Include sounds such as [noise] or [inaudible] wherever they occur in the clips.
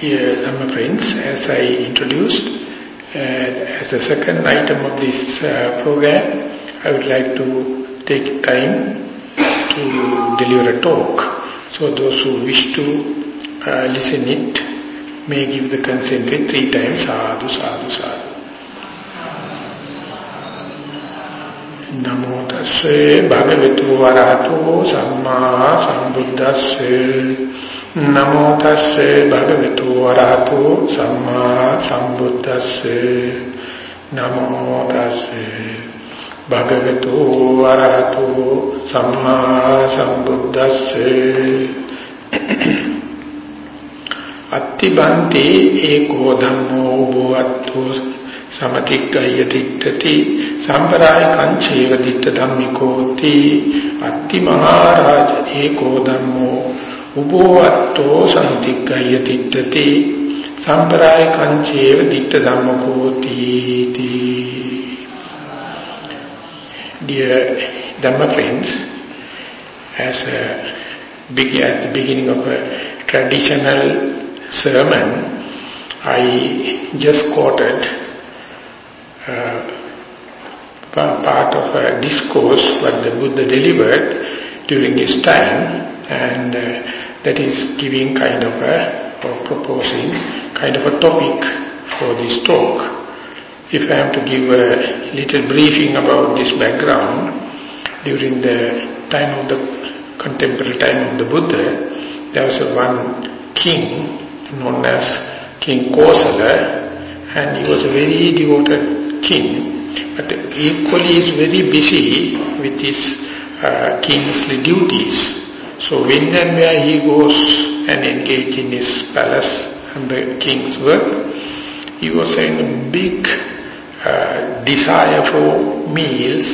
Dear Dhamma friends, as I introduced, uh, as the second item of this uh, program, I would like to take time to deliver a talk. So those who wish to uh, listen it may give the consent with three times, sadhu, sadhu, sadhu. නමෝ තස්සේ භගවතු වරහතෝ සම්මා සම්බුද්දස්සේ නමෝ තස්සේ භගවතු වරහතෝ සම්මා සම්බුද්දස්සේ. නමෝ තස්සේ භගවතු වරහතෝ සම්මා සම්බුද්දස්සේ. අත්තිබන්ති ඒකෝ ධම්මෝ බෝවත්තෝ සමතික්කය තිට්ඨති සම්පරාය කංචේව දිට්ඨ ධම්මිකෝති. අත්ති මහරජ ඒකෝ ධම්මෝ උබෝවත්තෝ සම්තික්කය තිට්ඨති සම්පරාය කංචේව දිට්ඨ ධම්මකෝති Dear Dhamma friends, as a big, at the beginning of a traditional sermon, I just quoted uh, part of a discourse what the Buddha delivered during his time and uh, that is giving kind of a, or proposing kind of a topic for this talk. If I have to give a little briefing about this background, during the time of the contemporary time of the Buddha, there was one king known as King Kosala and he was a very devoted king, but equally is very busy with his uh, kingly duties. So when and where he goes and engage in his palace and the king's work, he was having a big uh, desire for meals,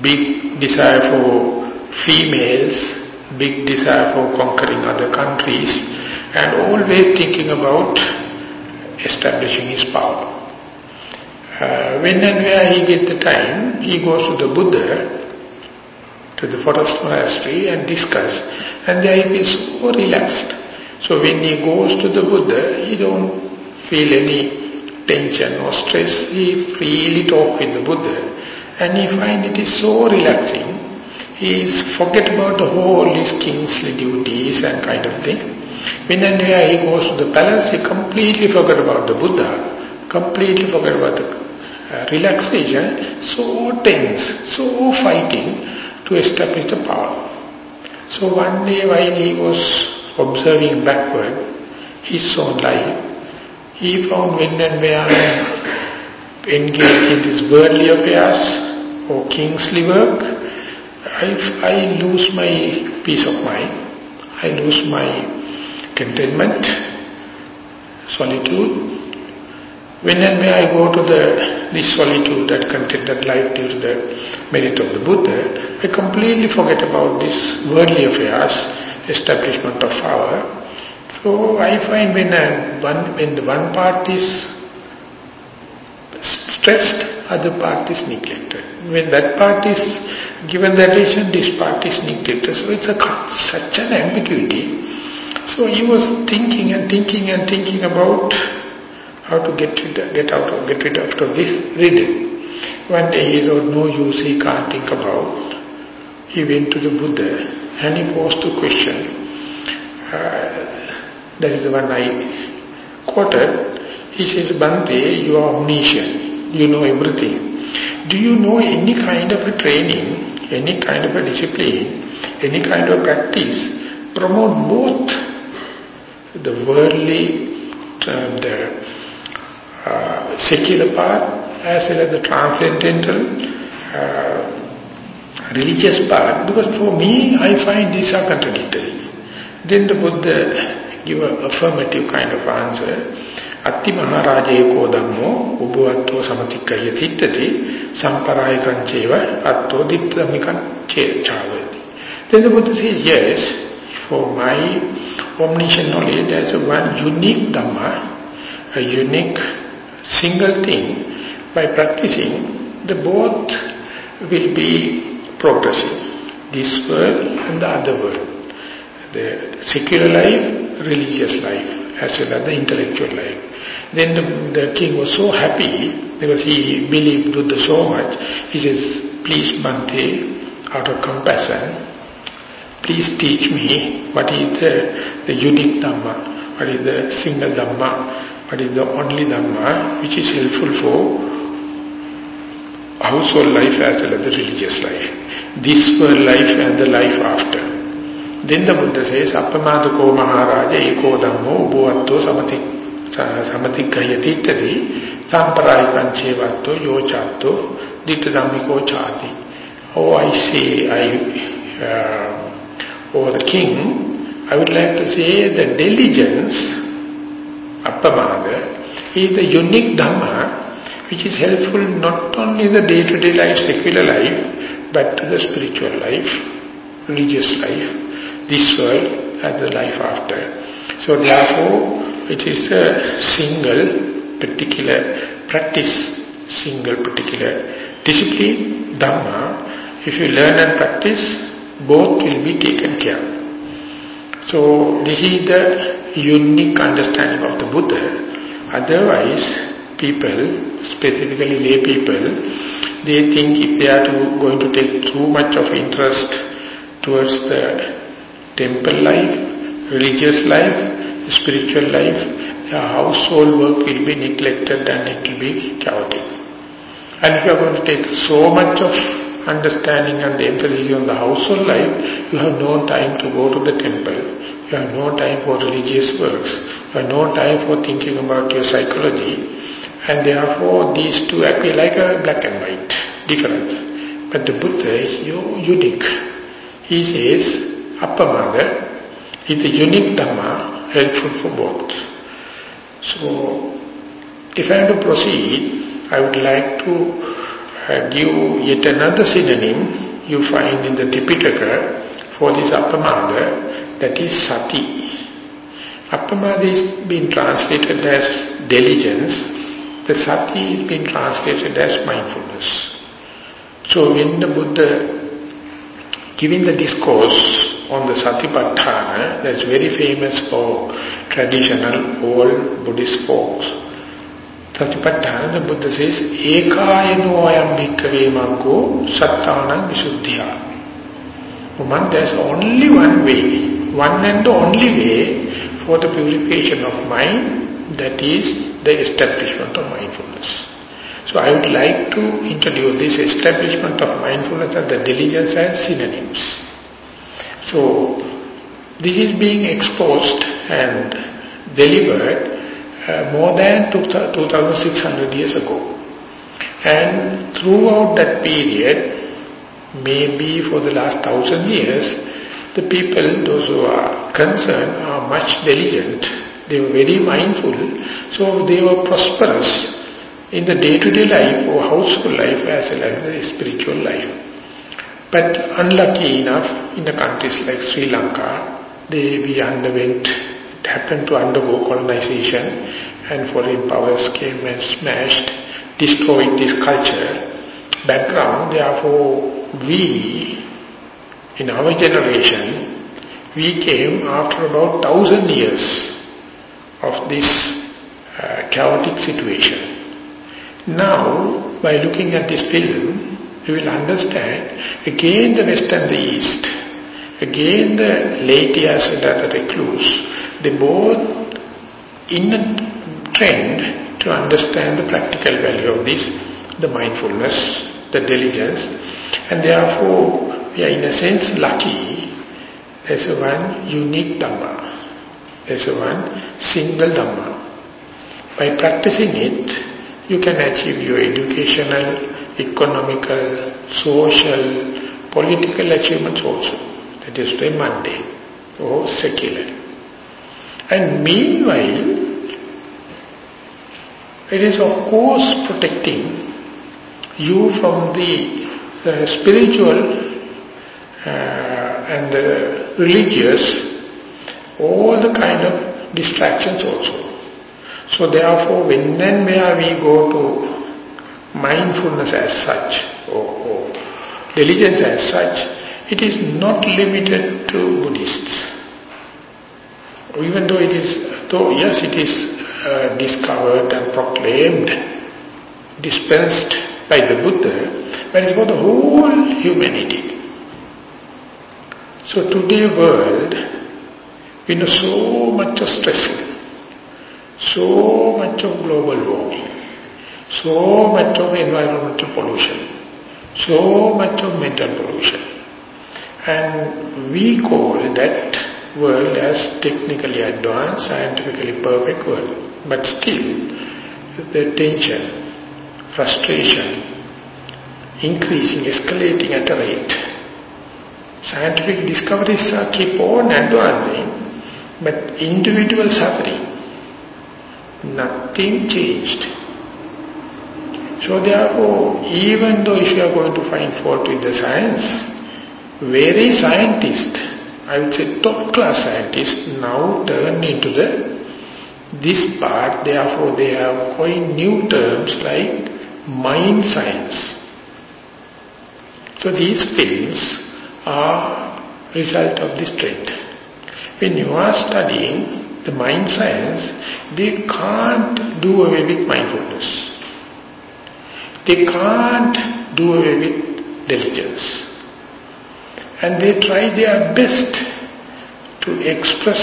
big desire for females, big desire for conquering other countries, and always thinking about establishing his power. Uh, when and where he gets the time, he goes to the Buddha, to the forest monastery and discuss. And there he feels so relaxed. So when he goes to the Buddha, he don't feel any tension or stress. He freely talk with the Buddha. And he find it is so relaxing. He is forget about the whole his kingly duties and kind of thing. When and where he goes to the palace, he completely forget about the Buddha, completely forget about the uh, relaxation, so tense, so fighting to establish the power. So one day while he was observing backward, his own life, he found when and where engaged in these worldly affairs or kingly work, I, I lose my peace of mind, I lose my contentment, solitude, when and where I go to the this solitude, that contented life due to the merit of the Buddha, I completely forget about this worldly affairs, establishment of power. So I find when, I, one, when the one part is stressed, other part is neglected. When that part is given the attention, this part is neglected. So it's a, such an ambiguity. So he was thinking and thinking and thinking about how to get rid, get out of, get rid of this riddle. One day he wrote, no use, he can't think about. He went to the Buddha and he posed a question. Uh, that is the one I quoted. He says, Bhante, you are omniscient, you know everything. Do you know any kind of a training, any kind of a discipline, any kind of practice, promote both the worldly, uh, the uh, secular part as well as the transcendental uh, religious part because for me I find these are contradictory. Then the Buddha give a affirmative kind of answer. Maharaja Eko Dhammo Ubuatto Samatikkaya Tittati Samparayakam Cheva Atto Dittamikam Chavati. Then the Buddha says, yes, for my omniscient knowledge, there's one unique Dhamma, a unique single thing, by practicing, the both will be progressing. This world and the other world. The secular life, religious life. as well as the intellectual life. Then the, the king was so happy because he believed Buddha so much. He says, please Bhante, out of compassion, please teach me what is the, the unique Dhamma, what is the single Dhamma, what is the only Dhamma which is helpful for household life as well as the religious life. This world life and the life after. Then the Buddha says, Appamadako Maharaja Eko Dhammo Ubhuvatto Samati Samatikayati Ittadi Samparayikan Chevatto Yochatto Ditta Dhammiko Chati. Oh, I say, I, uh, oh the king, I would like to say the diligence, Appamada, is the unique Dhamma which is helpful not only in the day-to-day -day life, secular life, but to the spiritual life, religious life, this world and the life after. So therefore, it is a single particular practice, single particular discipline, Dhamma. If you learn and practice, both will be taken care So this is the unique understanding of the Buddha. Otherwise, people, specifically lay people, they think if they are to, going to take too much of interest towards the temple life, religious life, spiritual life, the household work will be neglected and it will be chaotic. And if you are going to take so much of understanding and the emphasis on the household life, you have no time to go to the temple. You have no time for religious works. You have no time for thinking about your psychology. And therefore these two appear like a black and white difference. But the Buddha is unique. He says, Appamada is a unique Dhamma helpful for both. So, if I have to proceed, I would like to give yet another synonym you find in the Tipitaka for this Appamada, that is Sati. Appamada is being translated as diligence, the Sati is being translated as mindfulness. So when the Buddha giving the discourse on the Satipatthana that's very famous for traditional old Buddhist folks. Satipatthana, the Buddha says, Ekayano ayam bhikkhave maggo sattanam visuddhya. Woman, there's only one way, one and the only way for the purification of mind, that is the establishment of mindfulness. So I would like to introduce this establishment of mindfulness and the diligence as synonyms. So, this is being exposed and delivered more than 2600 years ago. And throughout that period, maybe for the last thousand years, the people, those who are concerned, are much diligent. They were very mindful, so they were prosperous in the day-to-day -day life or household life as well as the spiritual life. But unlucky enough, in the countries like Sri Lanka, they we underwent, happened to undergo colonization and foreign powers came and smashed, destroyed this culture background. Therefore, we, in our generation, we came after about thousand years of this uh, chaotic situation. Now, by looking at this film, you will understand, again the West and the East, again the latias and the recluse, they both in a trend to understand the practical value of this, the mindfulness, the diligence, and therefore we are in a sense lucky. There's a one unique Dhamma. There's a one single Dhamma. By practicing it, you can achieve your educational economical, social, political achievements also. That is very mundane or secular. And meanwhile, it is of course protecting you from the, spiritual uh, and the religious, all the kind of distractions also. So therefore, when and where we go to mindfulness as such, or, or diligence as such, it is not limited to Buddhists. Even though it is, though yes it is uh, discovered and proclaimed, dispensed by the Buddha, but it's for the whole humanity. So today world, we know so much of stress, so much of global warming, so much of environmental pollution, so much of mental pollution. And we call that world as technically advanced, scientifically perfect world. But still, the tension, frustration, increasing, escalating at a rate. Scientific discoveries are keep on advancing, but individual suffering, nothing changed. So therefore, even though if you are going to find fault with the science, very scientist, I would say top class scientists now turn into the this part, therefore they have coined new terms like mind science. So these films are result of this trend. When you are studying the mind science, they can't do away with mindfulness. They can't do away with diligence. And they try their best to express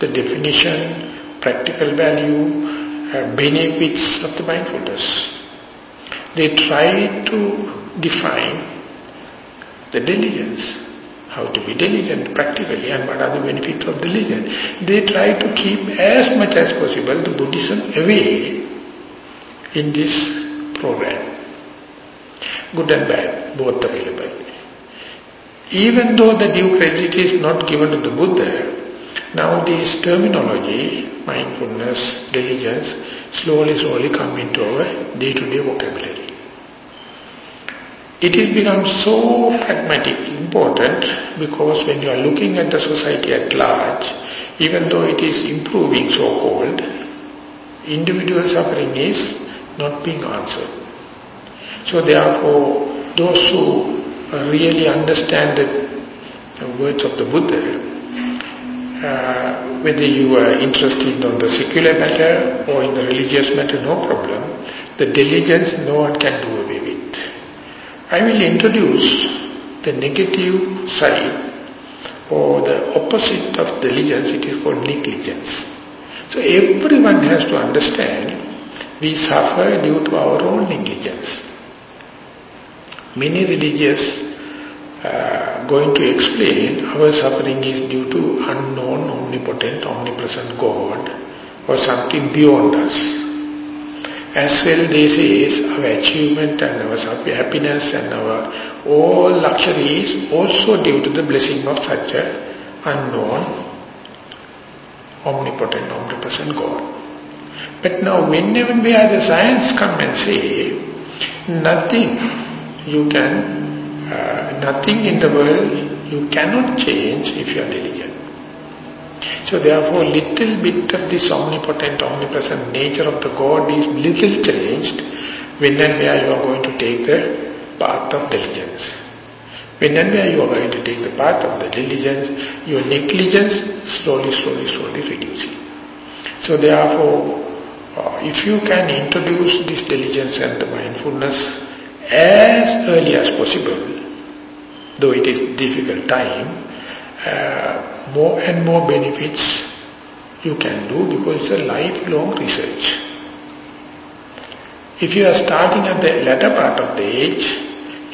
the definition, practical value, uh, benefits of the mindfulness. They try to define the diligence. How to be diligent practically and what are the benefits of diligence. They try to keep as much as possible the Buddhism away in this program. Good and bad, both available. Even though the due credit is not given to the Buddha, now this terminology, mindfulness, diligence, slowly, slowly come into our day-to-day -day vocabulary. It has become so pragmatic, important, because when you are looking at the society at large, even though it is improving so-called, individual suffering is not being answered. So therefore, those who really understand the, words of the Buddha, uh, whether you are interested in the secular matter or in the religious matter, no problem. The diligence no one can do away with. I will introduce the negative side or the opposite of diligence, it is called negligence. So everyone has to understand we suffer due to our own negligence. Many religious uh, going to explain our suffering is due to unknown, omnipotent, omnipresent God or something beyond us. As well they say is our achievement and our happiness and our all luxuries also due to the blessing of such a unknown, omnipotent, omnipresent God. But now whenever we have the science come and say, nothing you can, uh, nothing in the world you cannot change if you are diligent. So therefore little bit of this omnipotent, omnipresent nature of the God is little changed when and where you are going to take the path of diligence. When and where you are going to take the path of the diligence, your negligence slowly, slowly, slowly reducing. So therefore, uh, if you can introduce this diligence and the mindfulness as early as possible, though it is difficult time, uh, more and more benefits you can do because it's a lifelong research. If you are starting at the latter part of the age,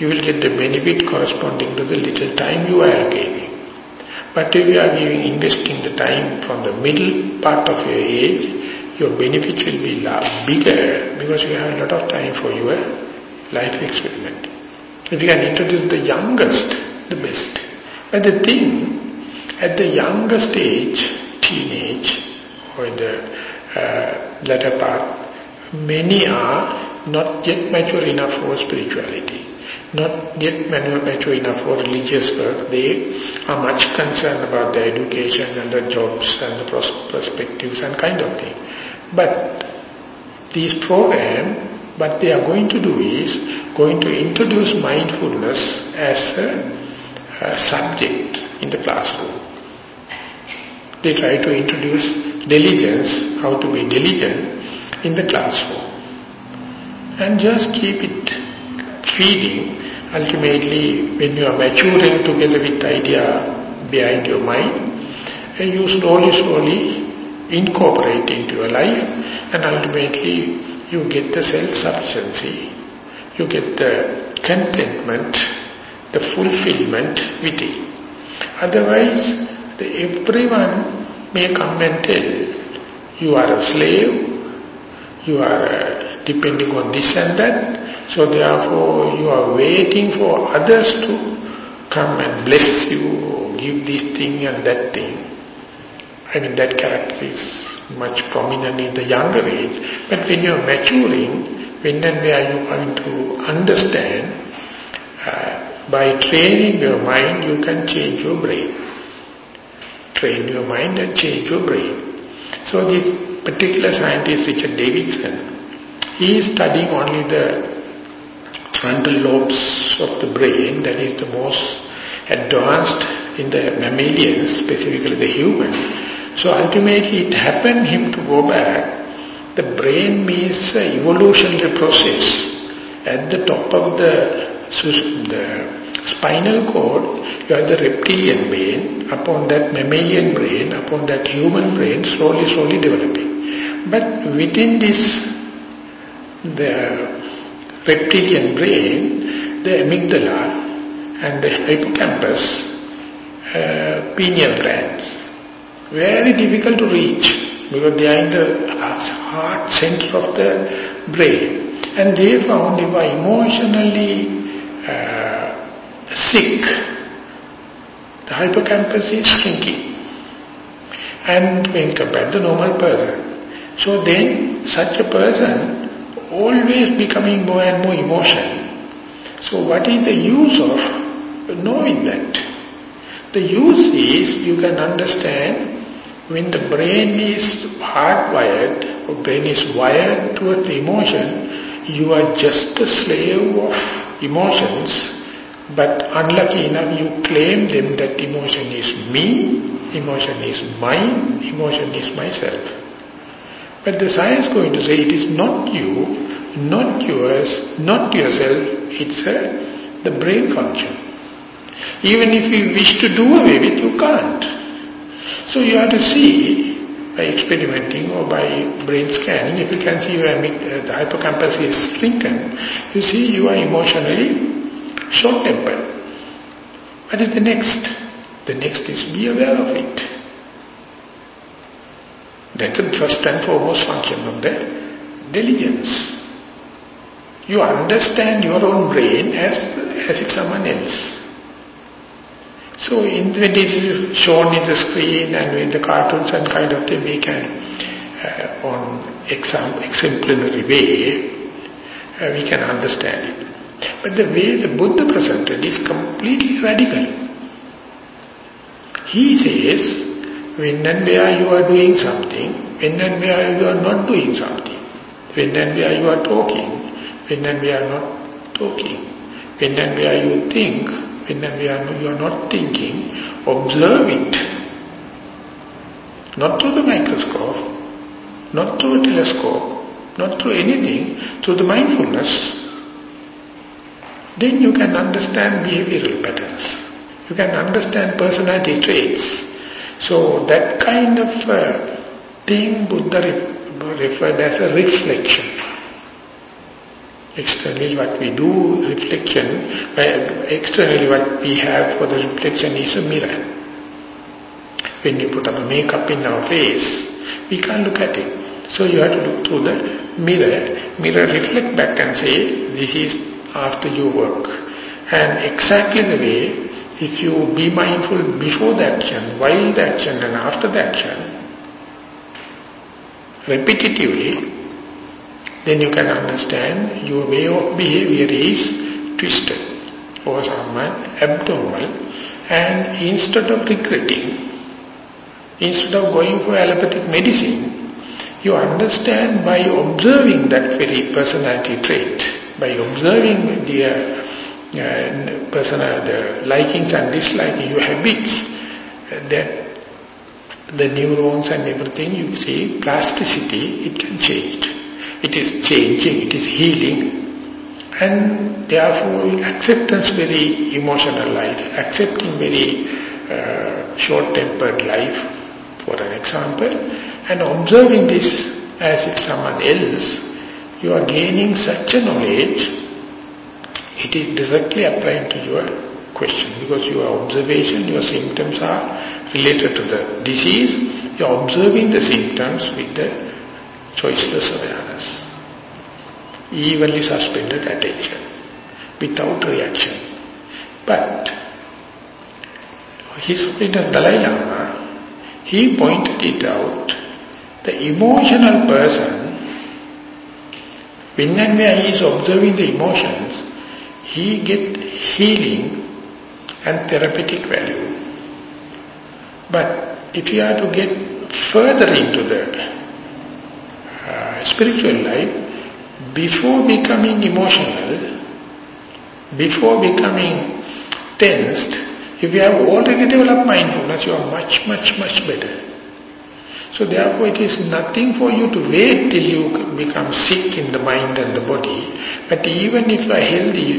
you will get the benefit corresponding to the little time you are giving. But if you are giving, investing the time from the middle part of your age, your benefits will be bigger because you have a lot of time for your life experiment. If you can introduce the youngest, the best. But the thing, at the youngest age, teenage, or the uh, latter part, many are not yet mature enough for spirituality, not yet mature enough for religious work. They are much concerned about their education and the jobs and the perspectives and kind of thing. But these program, what they are going to do is going to introduce mindfulness as a, a subject in the classroom. they try to introduce diligence, how to be diligent in the classroom. And just keep it feeding. Ultimately, when you are maturing together with the idea behind your mind, and you slowly, slowly incorporate into your life, and ultimately you get the self-sufficiency, you get the contentment, the fulfillment within. Otherwise, the, everyone may come and tell, you are a slave, you are uh, depending on this and that, so therefore you are waiting for others to come and bless you, give this thing and that thing. I mean that character is much prominent in the younger age, but when you are maturing, when and where you going to understand, uh, by training your mind you can change your brain. Train your mind and change your brain. So this particular scientist, Richard Davidson, he is studying only the frontal lobes of the brain, that is the most advanced in the mammalians, specifically the human. So ultimately it happened him to go back. The brain means evolutionary process. At the top of the, the spinal cord, you have the reptilian brain, upon that mammalian brain, upon that human brain, slowly, slowly developing. But within this, the reptilian brain, the amygdala and the hippocampus, uh, pineal glands, very difficult to reach because they are in the heart center of the brain. And they found if are emotionally uh, sick, the hippocampus is shrinking. And when compared to normal person, so then such a person always becoming more and more emotional. So what is the use of knowing that? The use is you can understand when the brain is hardwired or brain is wired towards emotion, you are just a slave of emotions but unlucky enough you claim them that emotion is me, emotion is mine, emotion is myself. But the science going to say it is not you, not yours, not yourself, it's a, the brain function. Even if you wish to do away with, you can't. So you have to see by experimenting or by brain scanning, if you can see where uh, the hippocampus is shrunken, you see you are emotionally short-tempered. What is the next? The next is be aware of it. That's the first and foremost function of the diligence. You understand your own brain as, as if someone else. So in, when it is shown in the screen and in the cartoons and kind of thing, we can, uh, on exam, exemplary way, uh, we can understand it. But the way the Buddha presented is completely radical. He says, when and where you are doing something, when and where you are not doing something, when and where you are talking, when and where you are not talking, when and where you think, when and where you are not thinking, observe it. Not through the microscope, not through a telescope, not through anything, through the mindfulness. Then you can understand behavioral patterns. You can understand personality traits. So that kind of uh, thing Buddha referred as a reflection. Externally what we do, reflection, externally what we have for the reflection is a mirror. When we put up a makeup in our face, we can't look at it. So you have to look through the mirror. Mirror reflect back and say, this is after your work. And exactly the way if you be mindful before the action, while the action and after the action, repetitively, then you can understand your way of behavior is twisted or somewhat abnormal and instead of regretting, instead of going for allopathic medicine, you understand by observing that very personality trait, by observing the uh, personal the likings and dislikings, your habits, that the neurons and everything, you see, plasticity, it can change. It is changing, it is healing. And therefore, acceptance very emotional life, accepting very uh, short-tempered life, for an example, and observing this as if someone else, you are gaining such a knowledge, it is directly applying to your question. Because your observation, your symptoms are related to the disease, you are observing the symptoms with the choiceless awareness. Evenly suspended attention, without reaction. But, His Holiness Dalai Lama, he pointed it out, the emotional person, when and where he is observing the emotions, he get healing and therapeutic value. But if you are to get further into uh, spiritual life, before becoming emotional, before becoming tensed, if you have already developed mindfulness, you are much, much, much better. So therefore it is nothing for you to wait till you become sick in the mind and the body. But even if you are healthy,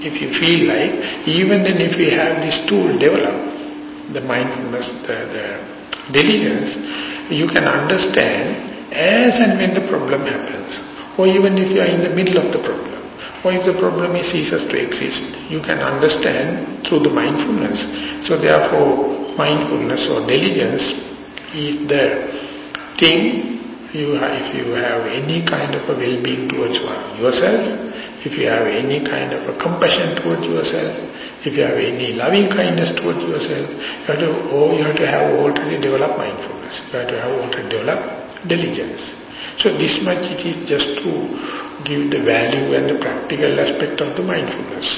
if you feel like, even then if we have this tool developed, the mindfulness, the, the diligence, you can understand as and when the problem happens. Or even if you are in the middle of the problem. Or if the problem is ceases to exist, you can understand through the mindfulness. So therefore, mindfulness or diligence is the thing you have, if you have any kind of a well-being towards yourself, if you have any kind of a compassion towards yourself, if you have any loving kindness towards yourself, you have to, oh, you have to have already developed mindfulness. You have to have already developed diligence. So this much it is just to give the value and the practical aspect of the mindfulness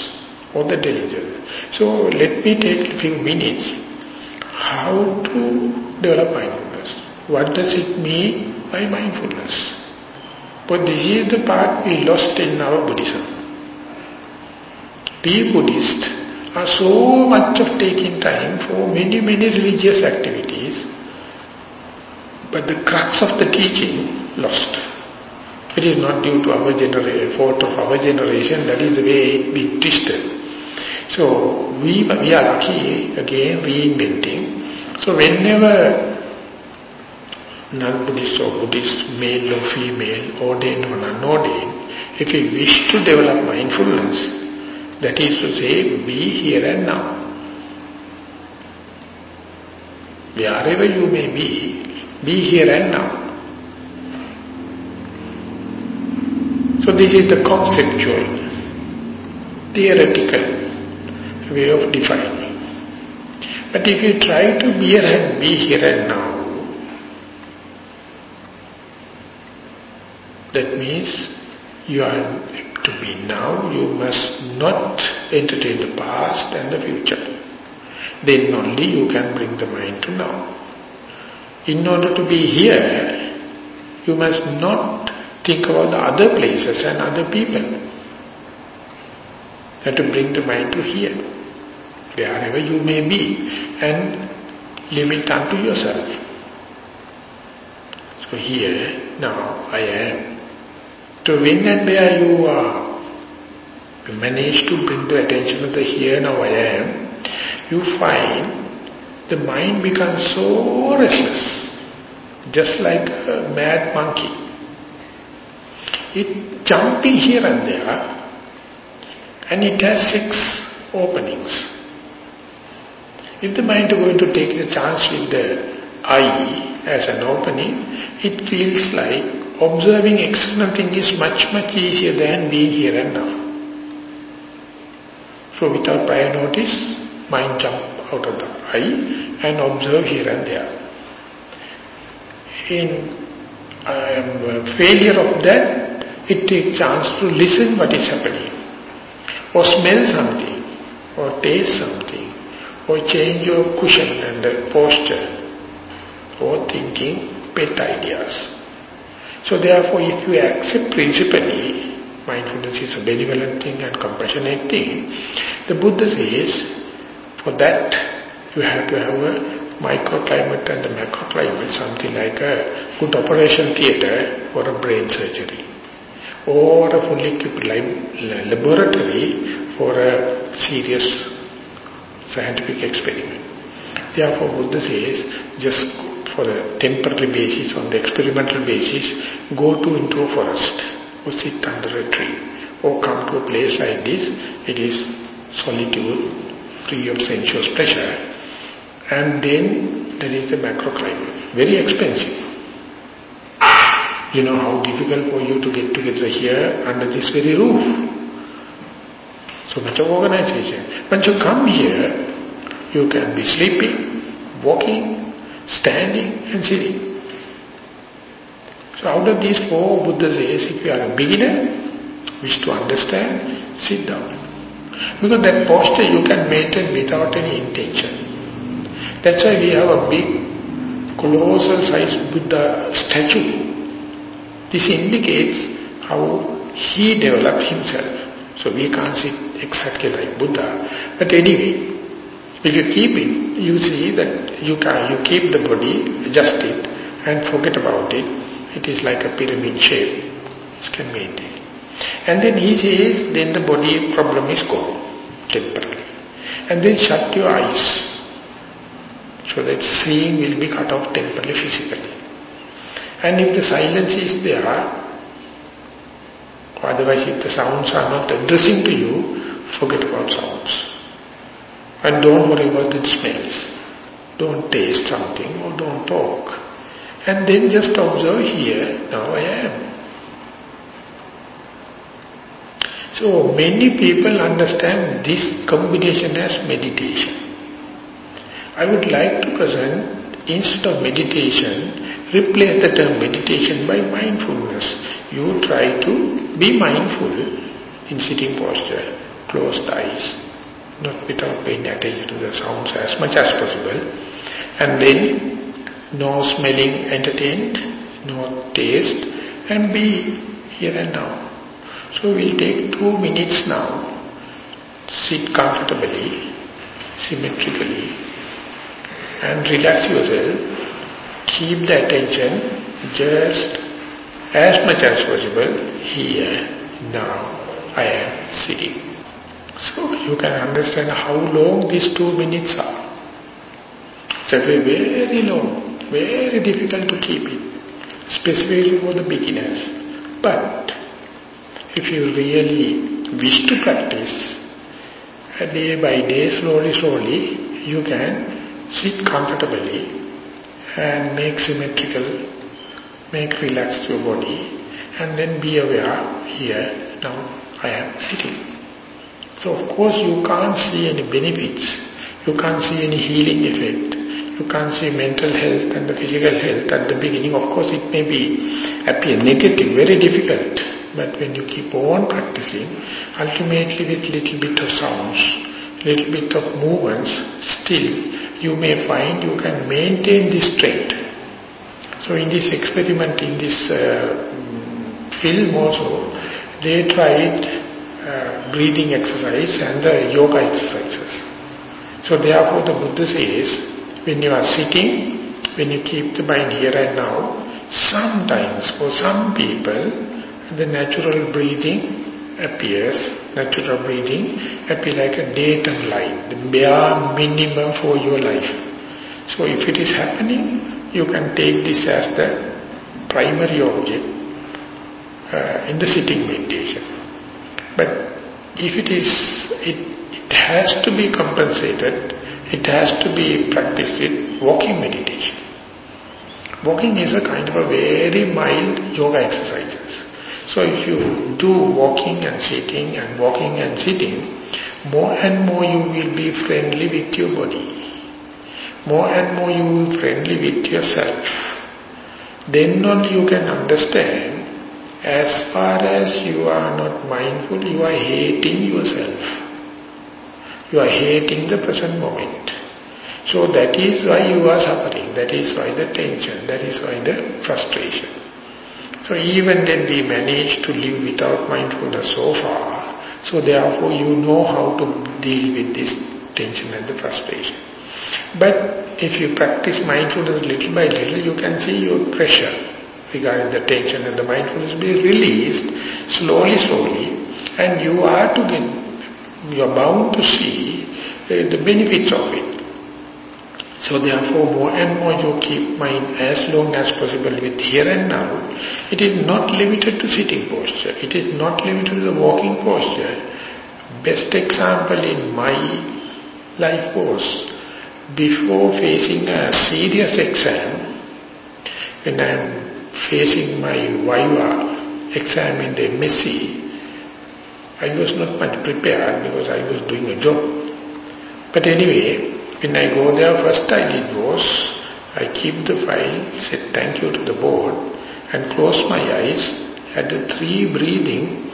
or the diligence. So let me take a few minutes how to develop mindfulness. What does it mean by mindfulness. But this is the part we lost in our Buddhism. We Buddhists are so much of taking time for many, many religious activities, but the crux of the teaching lost. It is not due to our generation, fault of our generation, that is the way it be twisted. So we, we are lucky, again reinventing. So whenever non-Buddhist or Buddhist, male or female, ordained or unordained, if we wish to develop mindfulness, that is to say, be here and now. Wherever you may be, be here and now. So this is the conceptual, theoretical way of defining. But if you try to be here and be here and now, That means you are to be now, you must not entertain the past and the future. Then only you can bring the mind to now. In order to be here, you must not think about the other places and other people. You have to bring the mind to here, wherever you may be, and limit unto yourself. So here, now, I am. To when and where you are, you manage to bring the attention of the here now I am, you find the mind becomes so restless, just like a mad monkey. It jumping here and there, and it has six openings. If the mind is going to take the chance with the eye as an opening, it feels like observing external thing is much, much easier than being here and now. So without prior notice, mind jump out of the eye and observe here and there. In um, failure of that, it takes chance to listen what is happening, or smell something, or taste something, or change your cushion and the posture, or thinking pet ideas. So therefore, if you accept principally, mindfulness is a benevolent thing and compassionate thing, the Buddha says, for that you have to have a microclimate and a macroclimate, something like a good operation theatre for a brain surgery. Or a fully equipped laboratory for a serious scientific experiment. Therefore, Buddha says, just for a temporary basis, on the experimental basis, go to into a forest or sit under a tree or come to a place like this, it is solitude, free of sensuous pleasure. And then there is the macroclimate, very expensive. You know how difficult for you to get together here under this very roof. So much of organization. Once you come here, you can be sleeping, walking, standing and sitting. So out of these four, Buddha says, if you are a beginner, wish to understand, sit down. Because that posture you can maintain without any intention. That's why we have a big, colossal size Buddha statue. This indicates how he developed himself. So we can't sit exactly like Buddha. But anyway, if you keep it, you see that you can you keep the body, adjust it, and forget about it. It is like a pyramid shape. It can maintain. And then he says, then the body problem is gone, temporarily. And then shut your eyes, so that seeing will be cut off temporarily physically. And if the silence is there, otherwise if the sounds are not addressing to you, forget about sounds. And don't worry about the smells. Don't taste something or don't talk. And then just observe here, now I am. So many people understand this combination as meditation. I would like to present, instead of meditation, replace the term meditation by mindfulness. You try to be mindful in sitting posture, closed eyes, not without paying attention to the sounds as much as possible. And then, no smelling entertained, no taste, and be here and now. So we'll take two minutes now. Sit comfortably, symmetrically, and relax yourself. Keep the attention just as much as possible here, now, I am sitting. So you can understand how long these two minutes are. It's very long, very difficult to keep it, especially for the beginners. But if you really wish to practice, day by day, slowly, slowly, you can sit comfortably and make symmetrical, make relaxed your body, and then be aware, here, now I am sitting. So of course you can't see any benefits, you can't see any healing effect, you can't see mental health and the physical health at the beginning. Of course it may be appear negative, very difficult. But when you keep on practicing, ultimately with little bit of sounds, little bit of movements, still you may find you can maintain this strength. So in this experiment, in this uh, film also, they tried uh, breathing exercise and the yoga exercises. So therefore the Buddha says, when you are sitting, when you keep the mind here and now, sometimes for some people, the natural breathing appears, natural breathing appears like a daytime light, the bare minimum for your life. So if it is happening, you can take this as the primary object uh, in the sitting meditation. But if it is, it, it has to be compensated, it has to be practiced with walking meditation. Walking is a kind of a very mild yoga exercises. So if you do walking and sitting and walking and sitting, more and more you will be friendly with your body. More and more you will be friendly with yourself. Then only you can understand, as far as you are not mindful, you are hating yourself. You are hating the present moment. So that is why you are suffering, that is why the tension, that is why the frustration. So even then we manage to live without mindfulness so far. So therefore you know how to deal with this tension and the frustration. But if you practice mindfulness little by little, you can see your pressure regarding the tension and the mindfulness be released slowly, slowly. And you are to get, you are bound to see uh, the benefits of it. So therefore, more and more you keep mind as long as possible with here and now. It is not limited to sitting posture. It is not limited to the walking posture. Best example in my life was, before facing a serious exam, when I am facing my Viva exam in the MSc, I was not much prepared because I was doing a job. But anyway, when I go there, first I did was, I keep the file, said thank you to the board, and close my eyes, had the three breathing,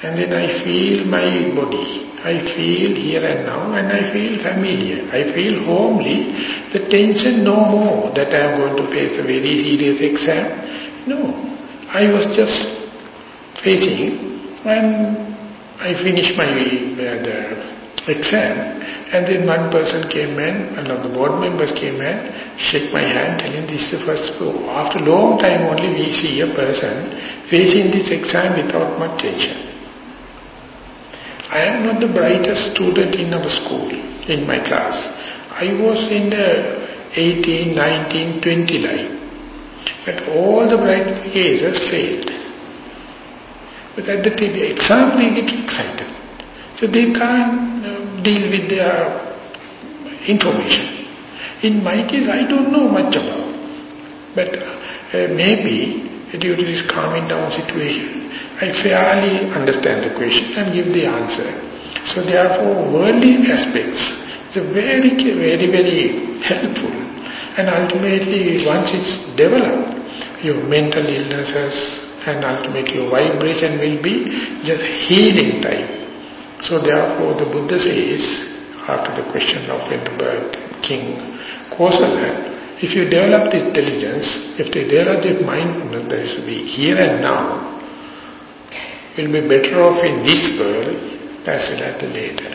And then I feel my body. I feel here and now and I feel familiar. I feel homely. The tension no more that I am going to face a very serious exam. No. I was just facing and I finished my uh, the exam and then one person came in, one of the board members came in, shook my hand telling this is the first school. After long time only we see a person facing this exam without much tension. I am not the brightest student in our school, in my class. I was in the 18, 19, 20 line. But all the bright cases failed. But at the exam they get excited. So they can't uh, deal with their information. In my case, I don't know much about. But uh, maybe due to this calming down situation, I fairly understand the question and give the answer. So therefore, worldly aspects is very, very, very helpful. And ultimately, once it's developed, your mental illnesses, and ultimately your vibration will be just healing type. So therefore the Buddha says, after the question of Engelbert, King Kosala, if you develop the intelligence, if they develop the mindfulness, there should be here and now, you'll be better off in this world as well as the later.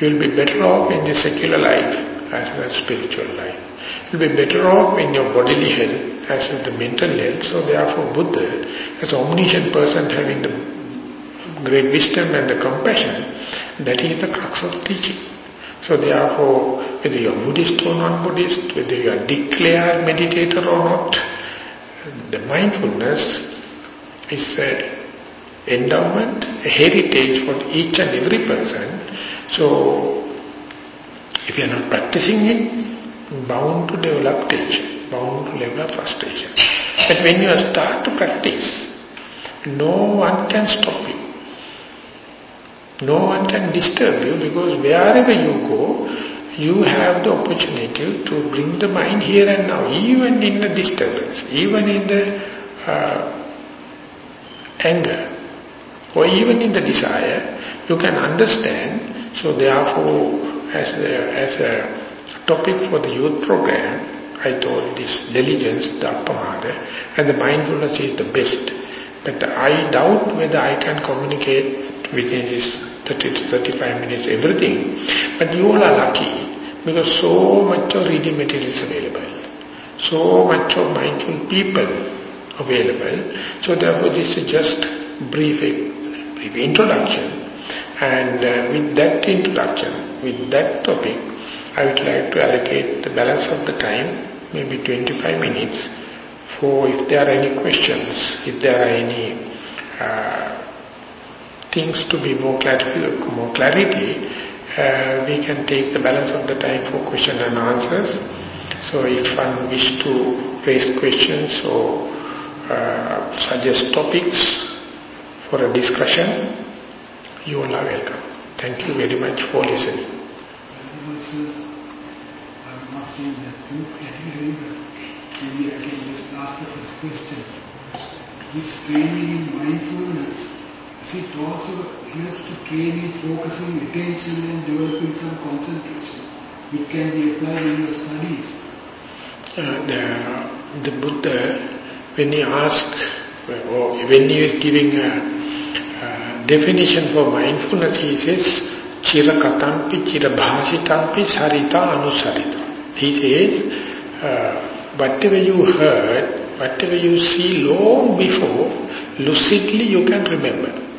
You'll be better off in the secular life as well as spiritual life. You'll be better off in your bodily health as with the mental health. So therefore Buddha, as omniscient person having the great wisdom and the compassion, that is the crux of teaching. So therefore, whether you are Buddhist or non-Buddhist, whether you are declared meditator or not, the mindfulness is an endowment, a heritage for each and every person. So, if you are not practicing it, bound to develop tension bound to develop frustration. But when you start to practice, no one can stop you. No one can disturb you because wherever you go, you have the opportunity to bring the mind here and now, even in the disturbance, even in the uh, anger, or even in the desire, you can understand. So therefore, as a, as a topic for the youth program, I told this diligence, the appamada, and the mindfulness is the best. But I doubt whether I can communicate within this 30 to 35 minutes everything. But you all are lucky because so much of reading material is available. So much of mindful people available. So therefore this is just brief, brief introduction. And uh, with that introduction, with that topic, I would like to allocate the balance of the time maybe 25 minutes for if there are any questions, if there are any uh, things to be more, more clarity, uh, we can take the balance of the time for question and answers. So if one wish to raise questions or uh, suggest topics for a discussion, you are welcome. Thank you very much for listening saying that you category, but maybe I can just ask the first question. This training in mindfulness, is it also helps to train in focusing attention and developing some concentration, It can be applied in your studies? Uh, the, the Buddha, when he asked, or when he was giving a, uh, definition for mindfulness he says, Chirakatampi, Chirabhasitampi, Sarita, Anusarita. He says, uh, whatever you heard, whatever you see long before, lucidly you can remember.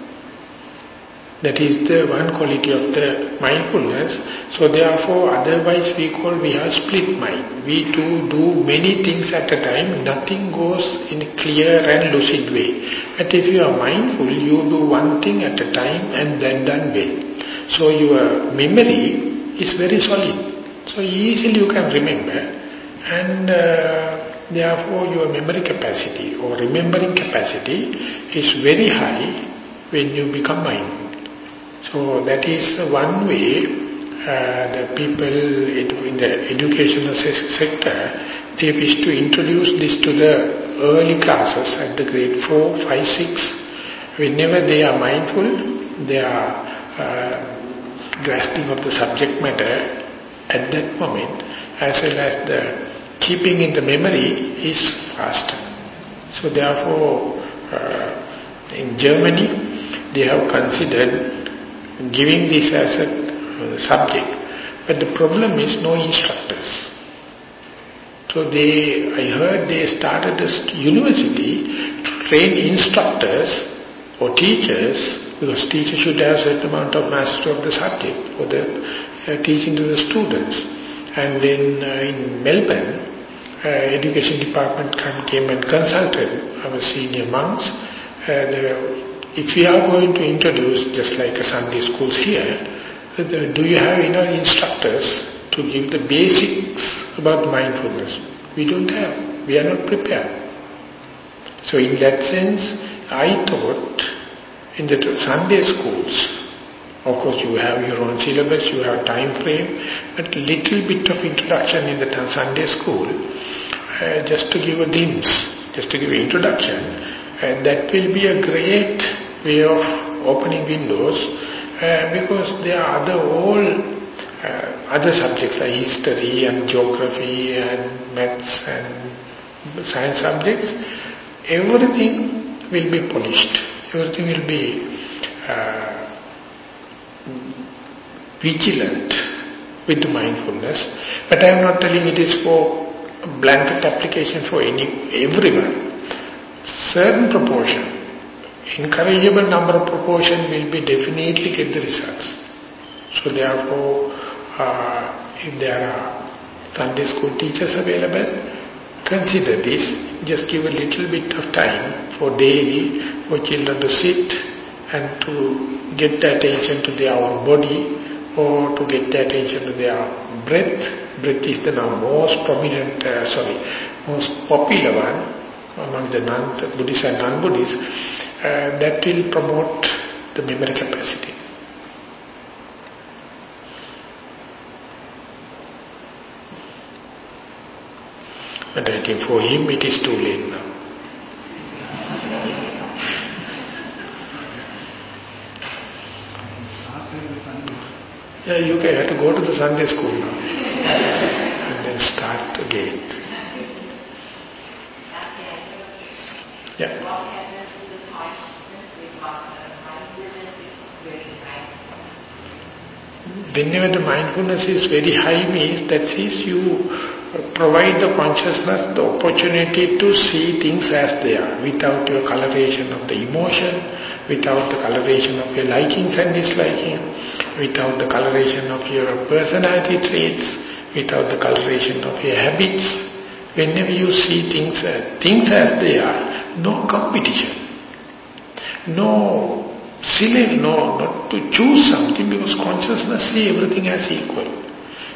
That is the one quality of the mindfulness. So therefore, otherwise we call, we have split mind. We do do many things at a time, nothing goes in a clear and lucid way. But if you are mindful, you do one thing at a time and then done well. So your memory is very solid. So easily you can remember and uh, therefore your memory capacity or remembering capacity is very high when you become mindful. So that is one way uh, the people in the educational sector, they wish to introduce this to the early classes at the grade 4, 5, 6. Whenever they are mindful, they are uh, grasping of the subject matter at that moment, as well as the keeping in the memory is faster. So therefore, uh, in Germany, they have considered giving this as a uh, subject. But the problem is no instructors. So they, I heard they started a university to train instructors or teachers, because teachers should have a certain amount of mastery of the subject for the teaching to the students. And then uh, in Melbourne, uh, education department came and consulted our senior monks. Uh, if we are going to introduce, just like a Sunday schools here, do you have enough instructors to give the basics about mindfulness? We don't have. We are not prepared. So in that sense, I thought in the Sunday schools, of course you have your own syllabus, you have time frame, but little bit of introduction in the Sunday school, uh, just to give a glimpse, just to give introduction, and that will be a great way of opening windows uh, because there are other all uh, other subjects like history and geography and maths and science subjects. Everything will be polished. Everything will be uh, vigilant with mindfulness. But I am not telling it is for blanket application for any everyone certain proportion, encourageable number of proportion will be definitely get the results. So therefore, uh, if there are Sunday school teachers available, consider this, just give a little bit of time for daily, for children to sit and to get the attention to their own body or to get the attention to their breath. Breath is the now most prominent, uh, sorry, most popular one among the non Buddhists and non-Buddhists, uh, that will promote the memory capacity. But I think for him it is too late now. Yeah, you have to go to the Sunday school now. and then start again. Yeah. Whenever the mindfulness is very high means that is you provide the consciousness the opportunity to see things as they are without your coloration of the emotion, without the coloration of your likings and disliking, without the coloration of your personality traits, without the coloration of your habits. Whenever you see things, uh, things as they are, no competition, no silly, no, not to choose something because consciousness see everything as equal.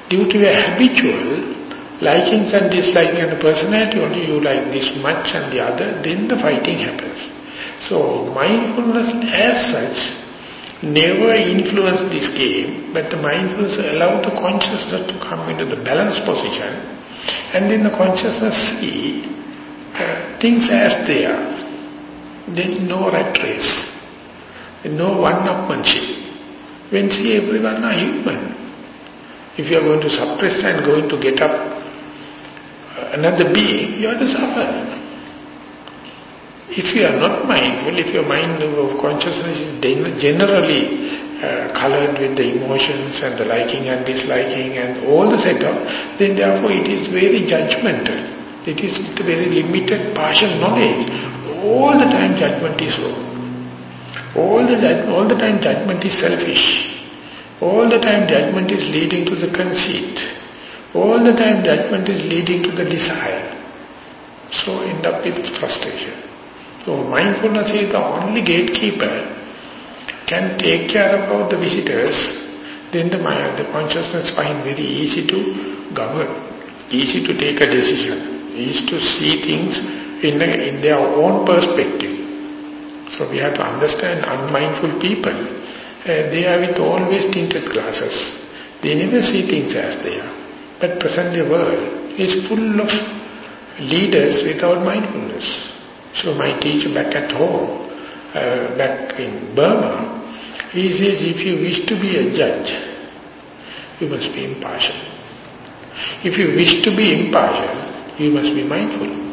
Due to a habitual likings and disliking and personality only you like this much and the other, then the fighting happens. So mindfulness as such never influence this game, but the mindfulness allow the consciousness to come into the balanced position and then the consciousness see uh, things as they are. There is no rat race, no one-upmanship. When see everyone are human. If you are going to suppress and going to get up uh, another being, you have to suffer. If you are not mindful, if your mind of consciousness is generally uh, colored with the emotions and the liking and disliking and all the setup, then therefore it is very judgmental. It is very limited partial knowledge. All the time judgment is wrong. All the, all the time judgment is selfish. All the time judgment is leading to the conceit. All the time judgment is leading to the desire. So end up with frustration. So mindfulness is the only gatekeeper can take care about the visitors, then the, mind, the consciousness find very easy to govern, easy to take a decision, easy to see things in, a, in their own perspective. So we have to understand unmindful people, uh, they are with always tinted glasses. They never see things as they are. But presently world is full of leaders without mindfulness. So my teacher back at home, uh, back in Burma, he says if you wish to be a judge, you must be impartial. If you wish to be impartial, you must be mindful.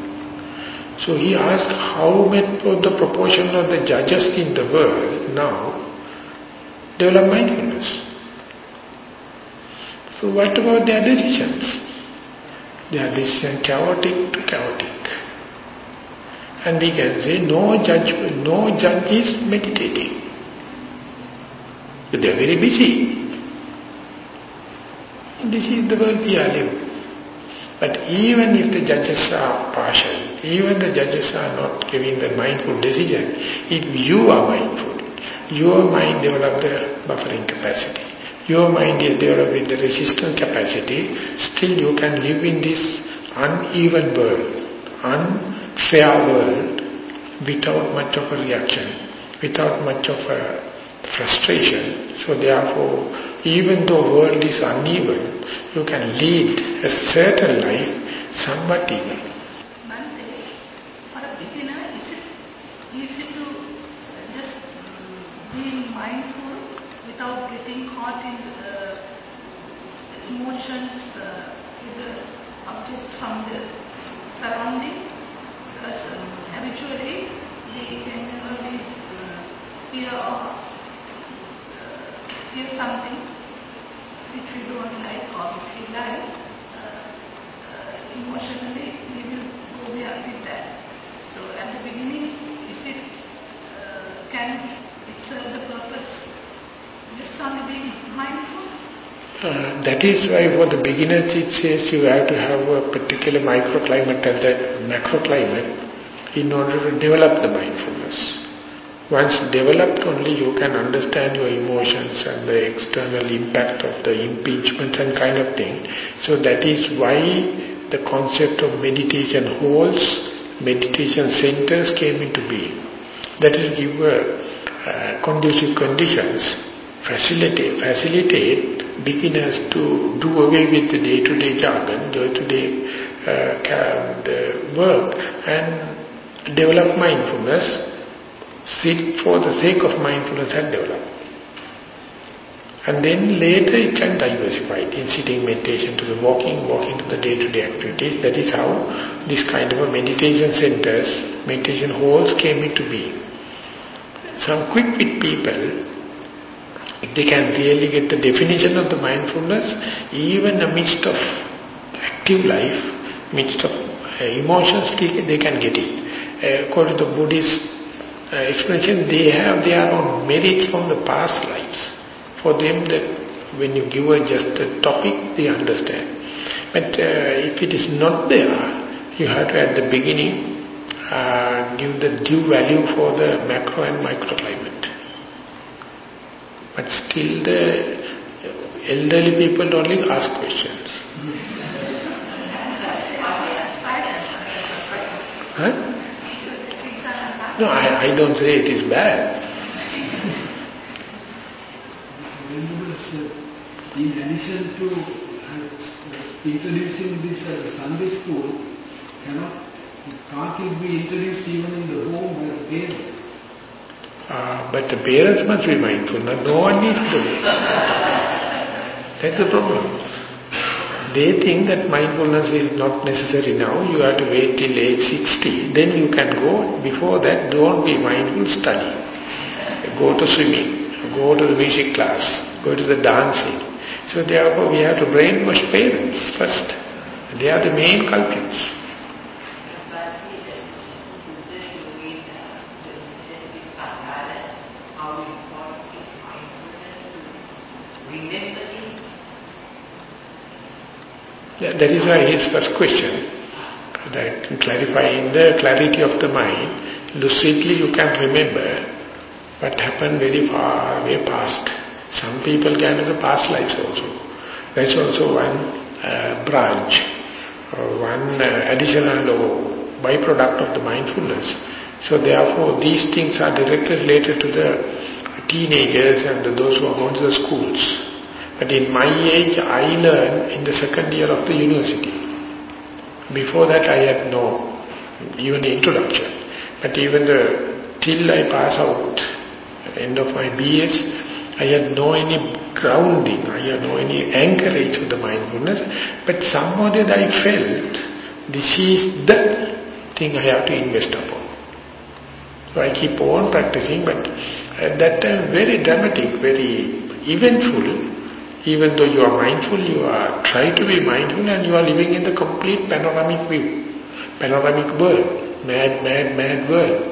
So he asked how much of the proportion of the judges in the world now develop mindfulness. So what about their decisions? Their decision chaotic to chaotic. And we can say no judge, no judge is meditating. But they are very busy. This is the world we are living. But even if the judges are partial, even the judges are not giving the mindful decision, if you are mindful, your mind develop the buffering capacity. Your mind is developing the resistance capacity, still you can live in this uneven world, unfair world without much of a reaction, without much of a frustration. So therefore, even though world is uneven, you can lead a certain life somewhat even. for a beginner, is it easy to just be mindful without getting caught in uh, emotions, uh, with the objects from the surrounding? Because um, habitually, the general is uh, fear of hear something which we don't like or we like, uh, emotionally we will go beyond with that. So at the beginning, is it, uh, can it serve the purpose just only being mindful? Uh, that is why for the beginners it says you have to have a particular microclimate and that macroclimate in order to develop the mindfulness. Once developed only you can understand your emotions and the external impact of the impeachment and kind of thing. So that is why the concept of meditation halls, meditation centers came into being. That is give uh, conducive conditions, facilitate, facilitate beginners to do away with the day-to-day -day jargon, day-to-day uh, work and develop mindfulness seek for the sake of mindfulness and develop. And then later it can diversify in sitting meditation to the walking, walking to the day-to-day -day activities. That is how this kind of a meditation centers, meditation halls came into being. Some quick-wit people, if they can really get the definition of the mindfulness, even amidst of active life, midst of uh, emotions, they can get it. Uh, according to the Buddhist explanation, they have their own merits from the past lives. For them, that when you give a just a topic, they understand. But uh, if it is not there, you have to at the beginning uh, give the due value for the macro and microclimate. But still the elderly people only ask questions. [laughs] huh? No, I, I don't say it is bad. in addition to uh, introducing this as a Sunday school, cannot, can't it be introduced even in the home by the parents? Uh, but the parents must be mindful, not no one needs to. That's the problem. They think that mindfulness is not necessary now, you have to wait till age 60, then you can go. Before that, don't be mindful, study. Go to swimming, go to the music class, go to the dancing. So therefore we have to brainwash parents first. They are the main culprits. That, is why his first question, that clarifying the clarity of the mind, lucidly you can remember what happened very far way past. Some people can have the past lives also. That's also one uh, branch, one uh, additional or byproduct of the mindfulness. So therefore these things are directly related to the teenagers and the, those who are going to the schools. But in my age, I learned in the second year of the university. Before that, I had no even introduction. But even the, till I pass out, end of my BS, I had no any grounding, I had no any anchorage of the mindfulness. But somehow that I felt, this is the thing I have to invest upon. So I keep on practicing, but at that time very dramatic, very eventful, even though you are mindful, you are trying to be mindful and you are living in the complete panoramic view, panoramic world, mad, mad, mad world.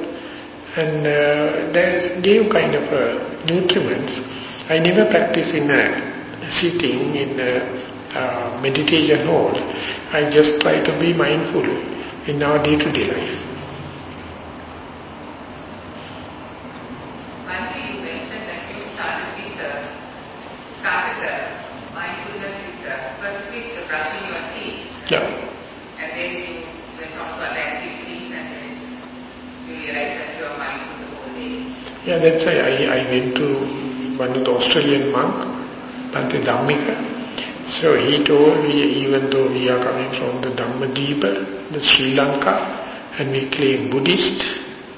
And uh, that gave kind of uh, nutriments. I never practice in a sitting in a uh, meditation hall. I just try to be mindful in our day-to-day -day life. Yeah. And then you went on to other activities and then you realized that you are mindful the whole day. Yeah, that's why I, I went to one of the Australian monk, Bhante Dhammika. So he told me, even though we are coming from the Dhammadvipa, the Sri Lanka, and we claim Buddhist,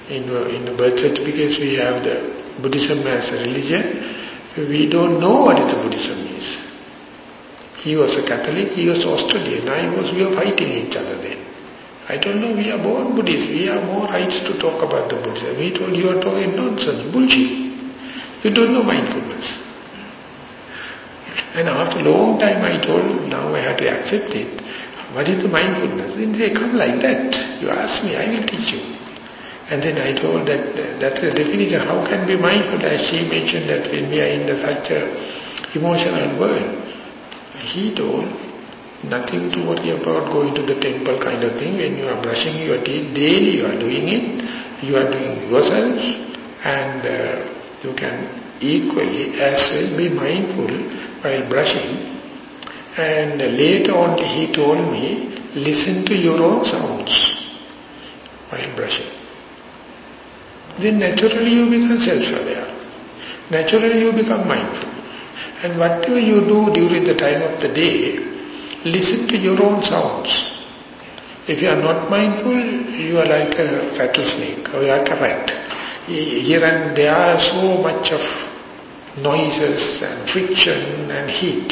in, in the birth certificates we have the Buddhism as a religion, we don't know what is the Buddhism is. He was a Catholic, he was Australian. I was, we were fighting each other then. I don't know, we are born Buddhists. We have more rights to talk about the Buddhism. He told you are talking nonsense, bullshit. You don't know mindfulness. And after a long time I told, now I have to accept it. What is the mindfulness? Then they come like that. You ask me, I will teach you. And then I told that that's the definition. How can be mindful? As she mentioned that when we are in the, such a emotional world, he told, nothing to worry about going to the temple kind of thing. When you are brushing your teeth, daily you are doing it. You are doing yourself and uh, you can equally as well be mindful while brushing. And later on he told me, listen to your own sounds while brushing. Then naturally you become self-aware. Naturally you become mindful. And whatever you do during the time of the day, listen to your own sounds. If you are not mindful, you are like a rattlesnake or you a rat. Here and there are so much of noises and friction and heat.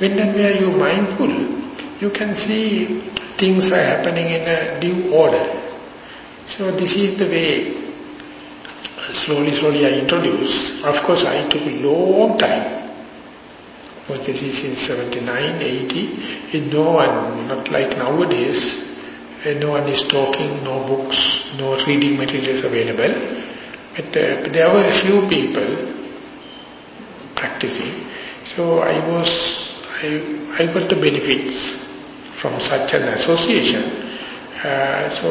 When and where you mindful, you can see things are happening in a due order. So this is the way uh, slowly, slowly I introduce. Of course, I took a long time was this is in 79, 80, no one, not like nowadays, no one is talking, no books, no reading materials available. But uh, there were a few people practicing. So I was, I, I got the benefits from such an association. Uh, so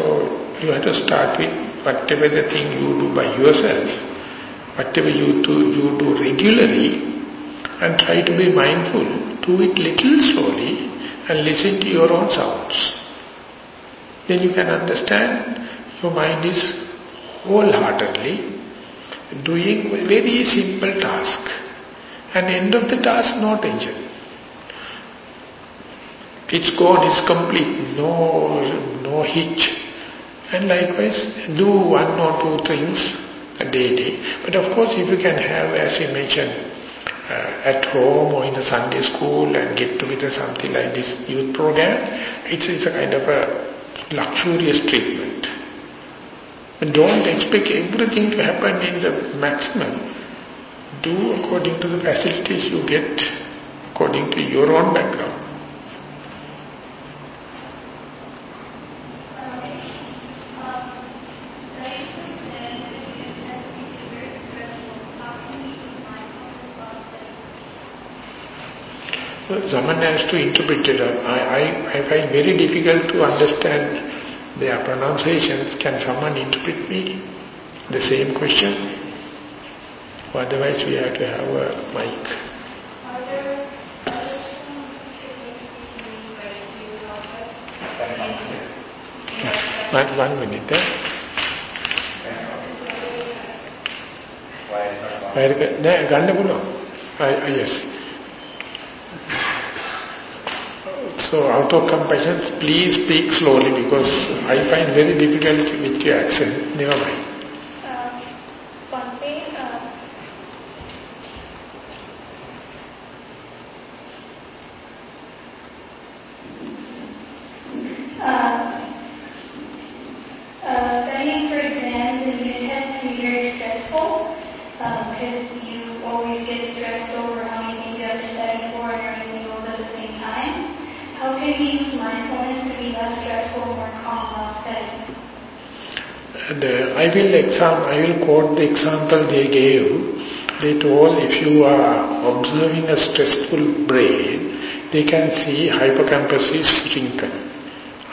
you have to start with whatever the thing you do by yourself, whatever you do, you do regularly, and try to be mindful, do it little slowly and listen to your own sounds. Then you can understand your mind is wholeheartedly doing very simple task. And end of the task, no tension. It's gone, it's complete, no, no hitch. And likewise, do one or two things a day, day. But of course, if you can have, as I mentioned, uh, at home or in the Sunday school and get together something like this youth program, it's, it's a kind of a luxurious treatment. And don't expect everything to happen in the maximum. Do according to the facilities you get, according to your own background. So someone has to interpret it. I, I, I find very difficult to understand their pronunciations. Can someone interpret me the same question? Otherwise we have to have a mic. Not one minute. Eh? Why? Why? Yes. So out of compassion, please speak slowly because I find very difficult with your accent. Never mind. Uh, one thing, uh, uh, uh, studying for exams and unit tests can be very stressful because you always get stressed over how many things you have to study for and everything goes at the same time. How can we use mindfulness to be less stressful, more calm while studying? And, uh, I will exam I will quote the example they gave. They told if you are observing a stressful brain, they can see hippocampus is shrunken.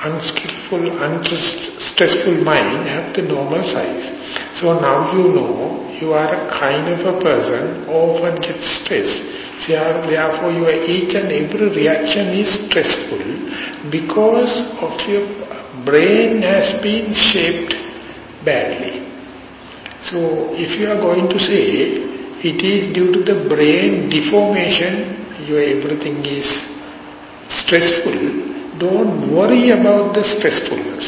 Unskillful, unstressful mind have the normal size. So now you know you are a kind of a person often gets stressed. Therefore your each and every reaction is stressful because of your brain has been shaped badly. So if you are going to say it is due to the brain deformation, your everything is stressful, don't worry about the stressfulness.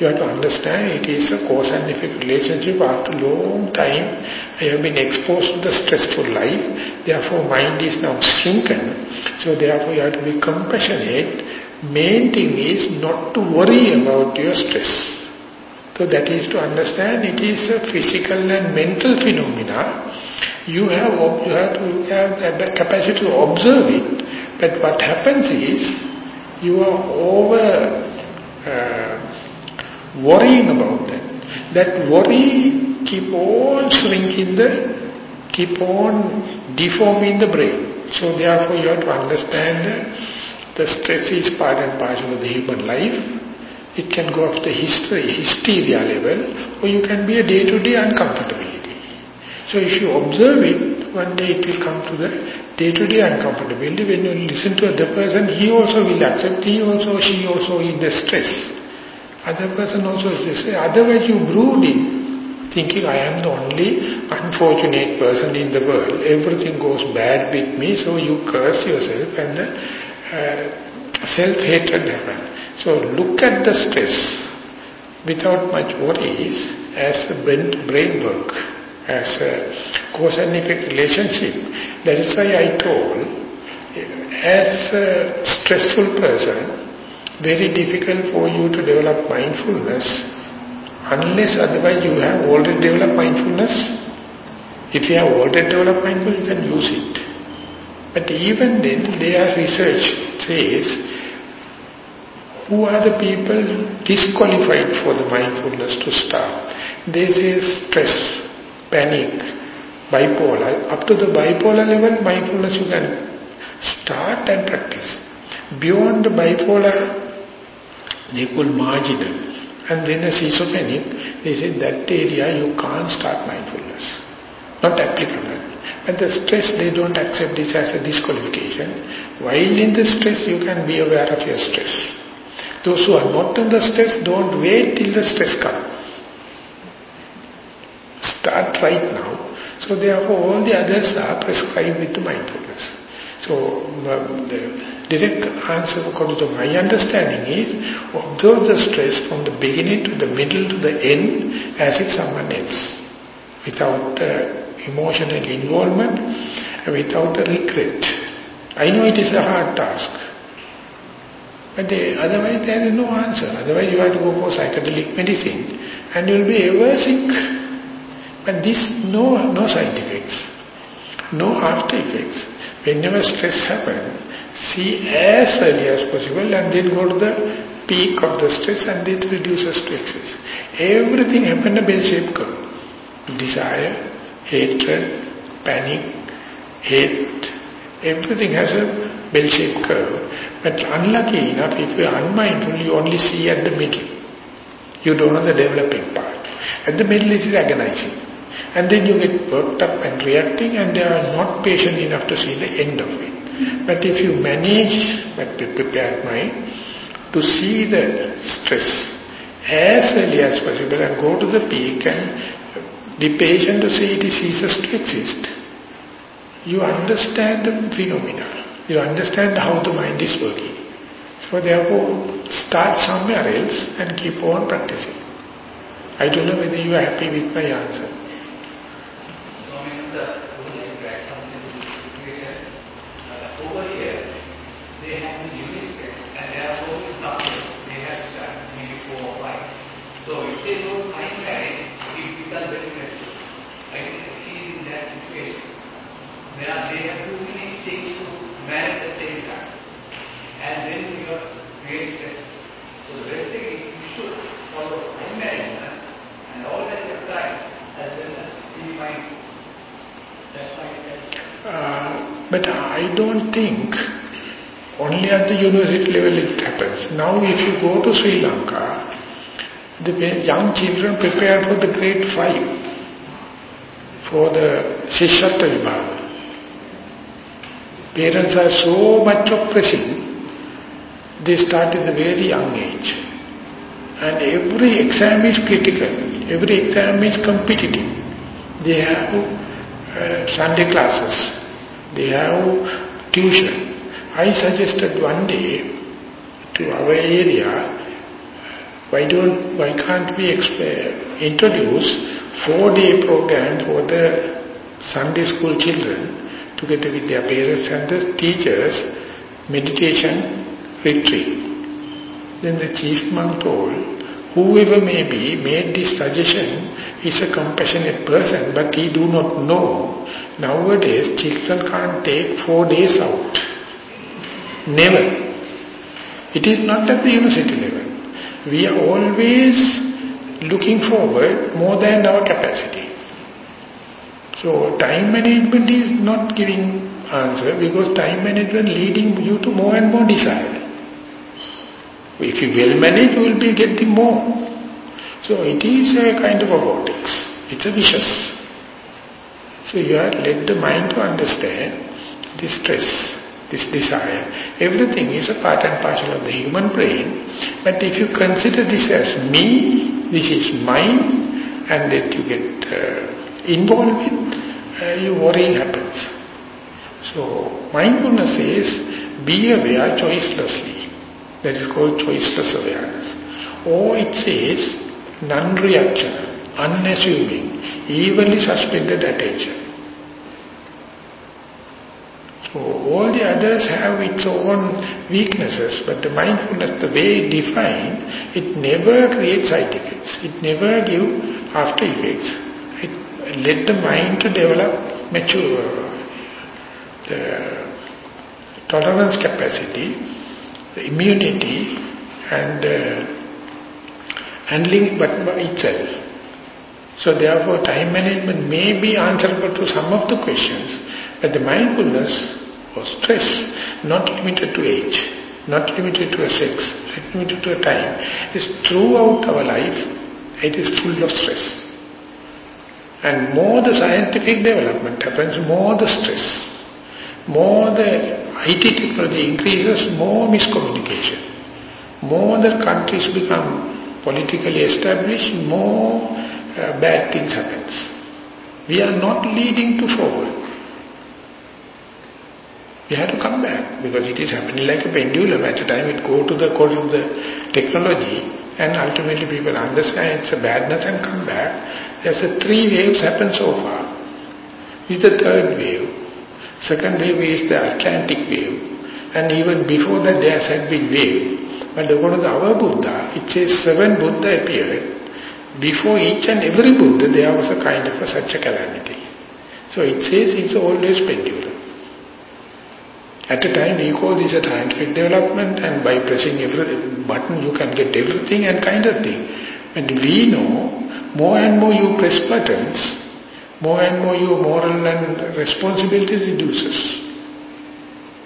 You have to understand it is a cause and effect relationship. After long time, I have been exposed to the stressful life. Therefore, mind is now shrunken. So therefore, you have to be compassionate. Main thing is not to worry about your stress. So that is to understand it is a physical and mental phenomena. You have, you have to have the capacity to observe it. But what happens is, you are over uh, worrying about that. That worry keep on shrinking the, keep on deforming the brain. So therefore you have to understand the stress is part and parcel of the human life. It can go up the history, hysteria level, or you can be a day-to-day -day uncomfortability. So if you observe it, one day it will come to the day-to-day -day uncomfortability. When you listen to other person, he also will accept, he also, she also in the stress. Other person also is this way. Otherwise you brood in, thinking I am the only unfortunate person in the world. Everything goes bad with me, so you curse yourself and the uh, self-hatred happens. So look at the stress without much worries as a brain, work as a cause and effect relationship. That is why I told, as a stressful person, very difficult for you to develop mindfulness unless otherwise you have already developed mindfulness. If you have already developed mindfulness, you can use it. But even then, their research says, who are the people disqualified for the mindfulness to start? They say stress, panic, bipolar. Up to the bipolar level, mindfulness you can start and practice. Beyond the bipolar, they call marginal. And then a schizophrenic, they say that area you can't start mindfulness. Not applicable. But the stress, they don't accept this as a disqualification. While in the stress, you can be aware of your stress. Those who are not the stress, don't wait till the stress comes. Start right now. So therefore all the others are prescribed with mindfulness. So um, the direct answer according to my understanding is observe the stress from the beginning to the middle to the end as if someone else without uh, emotional involvement and without a regret. I know it is a hard task. But they, otherwise there is no answer. Otherwise you have to go for psychedelic medicine and you will be ever sick. But this, no, no side effects, no after effects. Whenever stress happens, see as early as possible and then go to the peak of the stress and it reduces to excess. Everything happen a bell-shaped curve. Desire, hatred, panic, hate, everything has a bell-shaped curve. But unlucky enough, if you are unmindful, you only see at the middle. You don't know the developing part. At the middle is agonizing. And then you get worked up and reacting and they are not patient enough to see the end of it. But if you manage, but with prepared mind, to see the stress as early as possible and go to the peak and be patient to see it ceases to exist, you understand the phenomena. You understand how the mind is working. So therefore, start somewhere else and keep on practicing. I don't know whether you are happy with my answer. over here, they have the unit and they are going somewhere. They have done maybe four or five. So if they don't find marriage, it becomes very stressful. I can exceed in that situation. They, are, they have too many things to manage at the same time. And then you are very. So the best thing is you should follow time management and all that you have tried as well as be mindful. That's my. Uh, but I don't think only at the university level it happens. Now if you go to Sri Lanka, the young children prepare for the grade 5, for the Shishatta Vibhaga. Parents are so much of pressing, they start at a very young age. And every exam is critical, every exam is competitive. They have uh, Sunday classes, they have tuition. I suggested one day to our area, why don't, why can't we introduce four-day program for the Sunday school children together with their parents and the teachers, meditation retreat. Then the chief monk told, whoever may be made this suggestion is a compassionate person, but he do not know. Nowadays, children can't take four days out. Never. It is not at the university level. We are always looking forward more than our capacity. So time management is not giving answer because time management leading you to more and more desire. If you will manage, you will be getting more. So it is a kind of a vortex. It's a vicious. So you have let the mind to understand this stress, this desire. Everything is a part and parcel of the human brain. But if you consider this as me, this is mine, and that you get uh, involved with, uh, your worrying happens. So mindfulness is be aware choicelessly. That is called choiceless awareness. Or it says non-reaction, unassuming, evenly suspended attention. So all the others have its own weaknesses, but the mindfulness, the way defined, it never creates side effects. It never gives after effects. Let the mind to develop mature, the tolerance capacity, the immunity, and handling but itself. So therefore time management may be answerable to some of the questions, but the mindfulness or stress not limited to age, not limited to a sex, not limited to a time, is throughout our life, it is full of stress. And more the scientific development happens, more the stress, more the IT technology increases, more miscommunication. More the countries become politically established, more uh, bad things happens. We are not leading to forward. We have to come back because it is happening like a pendulum. At the time it go to the core of the technology and ultimately people understand it's a badness and come back. There's a three waves happen so far. Is the third wave. Second wave is the Atlantic wave. And even before that there had been wave. But according to our Buddha, it says seven Buddha appeared. Before each and every Buddha there was a kind of a, such a calamity. So it says it's always pendulum. At a time call this a scientific development and by pressing every button you can get everything and kind of thing. And we know more and more you press buttons, more and more your moral and responsibility reduces.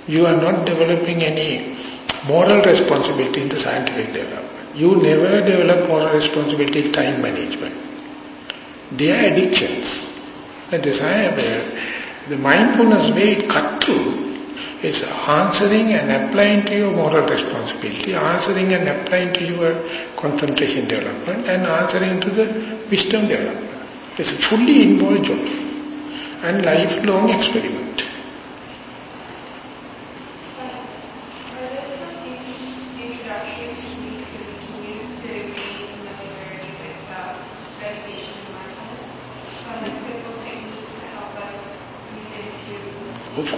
You are not developing any moral responsibility in the scientific development. You never develop moral responsibility in time management. They are addictions. The desire, the mindfulness way it cut through is answering and applying to your moral responsibility, answering and applying to your concentration development, and answering to the wisdom development. It's a fully involved job and lifelong experiment.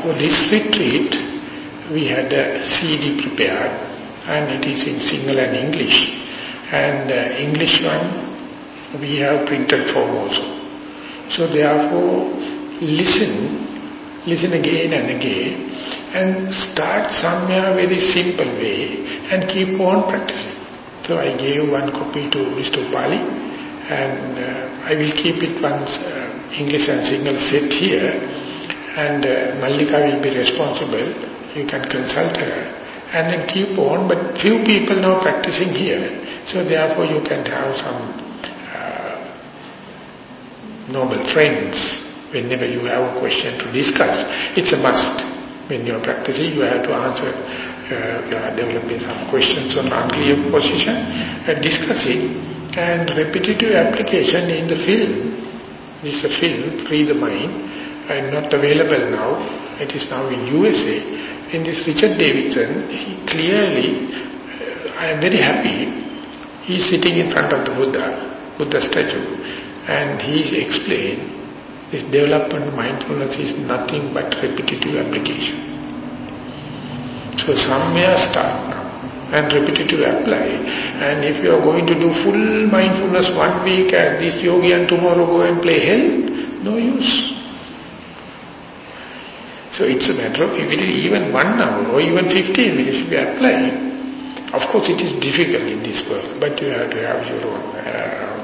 For this retreat, we had a CD prepared and it is in Sinhala and English. And uh, English one we have printed form also. So therefore, listen, listen again and again and start somewhere very simple way and keep on practicing. So I gave one copy to Mr. Pali and uh, I will keep it once uh, English and Sinhala set here and uh, Mallika will be responsible. You can consult her and then keep on. But few people now practicing here, so therefore you can have some uh, noble friends whenever you have a question to discuss. It's a must. When you are practicing, you have to answer, uh, you are developing some questions on unclear position and discuss it. And repetitive application in the film, this is a film, Free the Mind, and not available now. It is now in USA. In this Richard Davidson, he clearly, uh, I am very happy, he is sitting in front of the Buddha, Buddha statue, and he explained this development mindfulness is nothing but repetitive application. So somewhere start now and repetitive apply. And if you are going to do full mindfulness one week and this yogi and tomorrow go and play hell, no use. So it's a matter of even one hour or even 15 minutes we apply. Of course it is difficult in this world, but you have to have your own uh,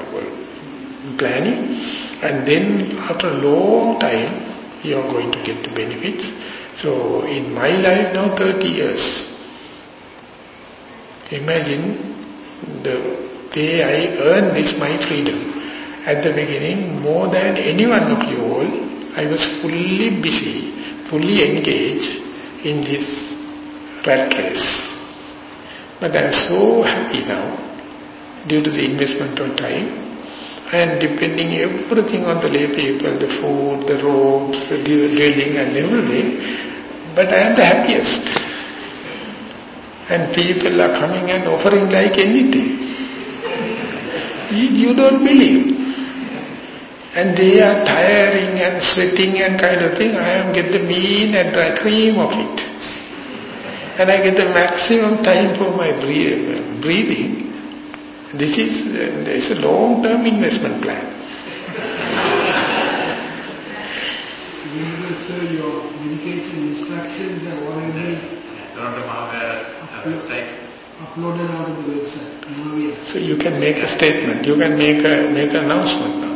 planning. And then after a long time, you are going to get the benefits. So in my life now 30 years, imagine the day I earned this my freedom. At the beginning, more than anyone of you all, I was fully busy fully engaged in this rat race. But I am so happy now due to the investment of time and depending everything on the lay people, the food, the robes, the drilling and everything, but I am the happiest. And people are coming and offering like anything. You, you don't believe. And they are tiring and sweating and kind of thing. I am get the mean and dry cream of it. And I get the maximum time for my breathing. This is uh, it's a long-term investment plan. sir, your meditation instructions are already uploaded out of the website. So you can make a statement, you can make a make an announcement now.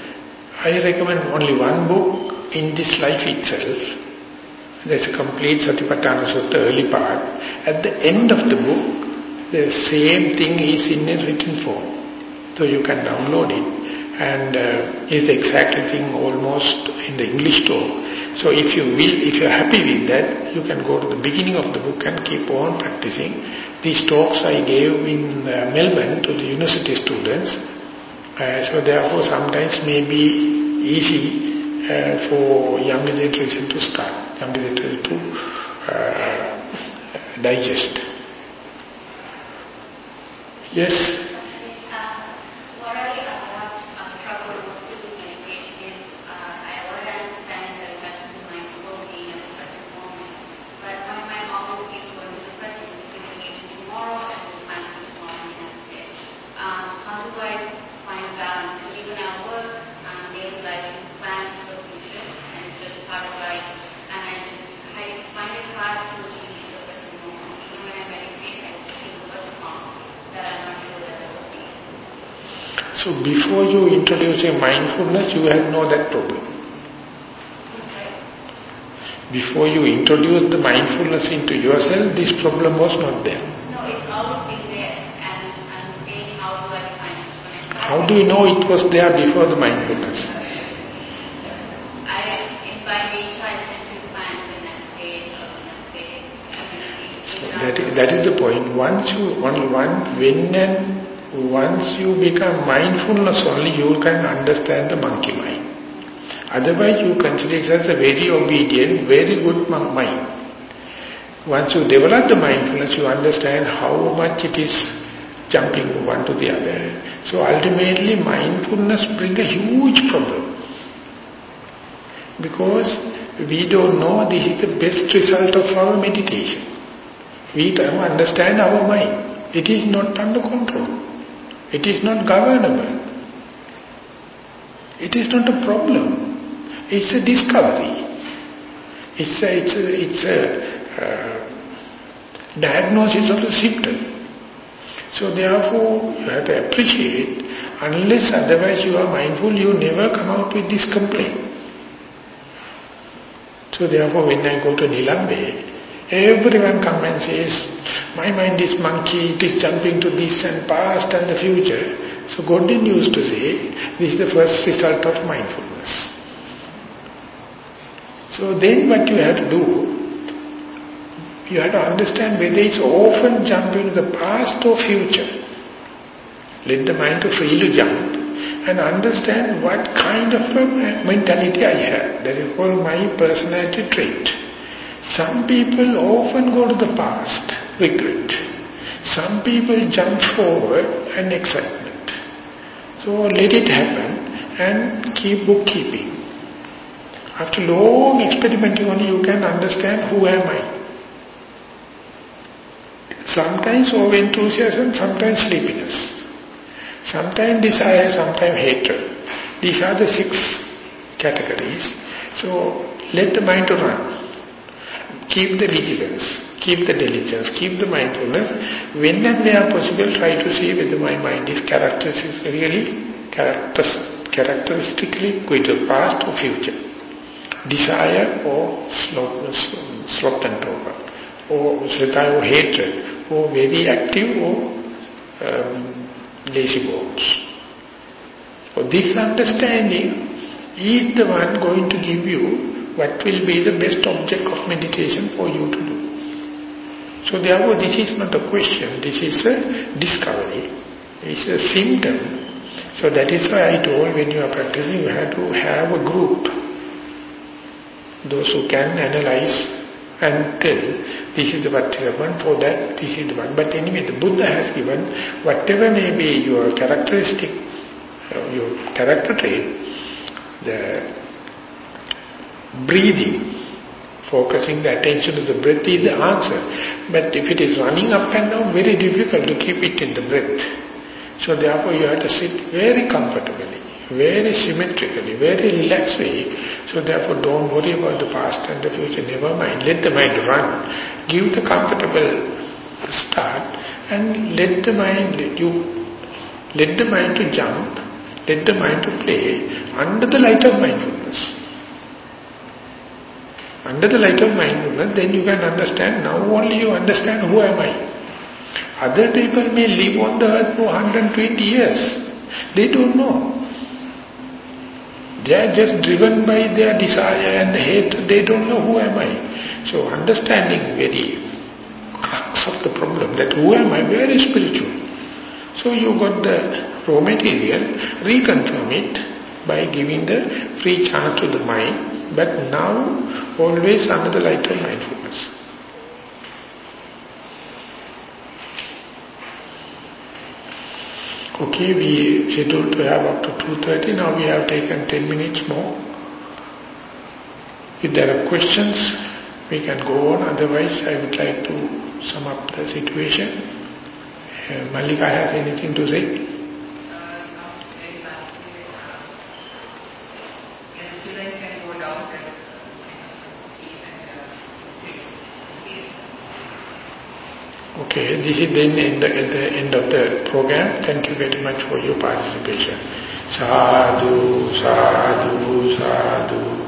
I recommend only one book in this life itself. There's a complete Satipatthana Sutta, early part. At the end of the book, the same thing is in a written form. So you can download it and uh, is the exactly thing almost in the English talk. So if you will, if you're happy with that, you can go to the beginning of the book and keep on practicing. These talks I gave in uh, Melbourne to the university students. Uh, so therefore sometimes may be easy uh, for younger generation to start, younger generation to uh, digest. Yes? What I uh, struggle with meditation is uh, I already understand that I have to be mindful being at the present moment. But my mind always keeps going to the present, thinking tomorrow and this time tomorrow and next day. Um, how do I find balance? Because even at work, um, daily life is planned for the future and it's just part of life. And I just I find it hard to be in the present moment. Even when I meditate, I feel overcome that I'm not sure that I will be. So before you introduce a mindfulness, you had no that problem. Before you introduce the mindfulness into yourself, this problem was not there. No, it's always there, and saying how do I define it? When I start, How do you know it was there before the mindfulness? I, nature, I tend to plan the next day or the next day. So that, is- that is the point. Once you, only one, when and once you become mindfulness only, you can understand the monkey mind. Otherwise, you consider it as a very obedient, very good mind. Once you develop the mindfulness, you understand how much it is jumping one to the other. So ultimately, mindfulness brings a huge problem. Because we don't know this is the best result of our meditation. We don't understand our mind. It is not under control. It is not governable. It is not a problem. It's a discovery. It's a, it's a, it's a uh, diagnosis of the symptom. So therefore, you have to appreciate, unless otherwise you are mindful, you never come out with this complaint. So therefore, when I go to Nilambe, everyone come and says, my mind is monkey, it is jumping to this and past and the future. So Godwin used to say, this is the first result of mindfulness. So then what you have to do, you have to understand whether it's often jumping to the past or future. Let the mind to freely jump and understand what kind of mentality I have. That is called my personality trait. Some people often go to the past, regret. Some people jump forward and excitement. So let it happen and keep bookkeeping. After long experimenting only you can understand who am I. Sometimes over enthusiasm, sometimes sleepiness. Sometimes desire, sometimes hatred. These are the six categories. So let the mind run. Keep the vigilance, keep the diligence, keep the mindfulness. When and where possible, try to see whether my mind is characteris- characteristically going to past or future. Desire or sloth, and torpor, or srita or hatred, or very active or um, lazy bones. So this understanding is the one going to give you what will be the best object of meditation for you to do. So therefore this is not a question, this is a discovery, it's a symptom. So that is why I told when you are practicing you have to have a group. Those who can analyze and tell this is the what one for that, this is the one. But anyway the Buddha has given whatever may be your characteristic, uh, your character trait, the breathing, focusing the attention to the breath is the answer. But if it is running up and down, very difficult to keep it in the breath. So therefore you have to sit very comfortably, very symmetrically, very relaxed. So therefore don't worry about the past and the future, never mind. Let the mind run. Give the comfortable start and let the mind, let you, let the mind to jump, let the mind to play under the light of mindfulness. Under the light of mindfulness, then you can understand, now only you understand who am I. Other people may live on the earth for 120 years. They don't know. They are just driven by their desire and hate. They don't know who am I. So understanding very crux of the problem that who am I, very spiritual. So you got the raw material, reconfirm it by giving the free chance to the mind, but now always under the light of mindfulness. Okay, we scheduled to have up to 2.30, now we have taken 10 minutes more. If there are questions, we can go on, otherwise I would like to sum up the situation. Malika has anything to say? Okay. This is then in the, the end of the program. Thank you very much for your participation. Sadhu, sadhu, sadhu.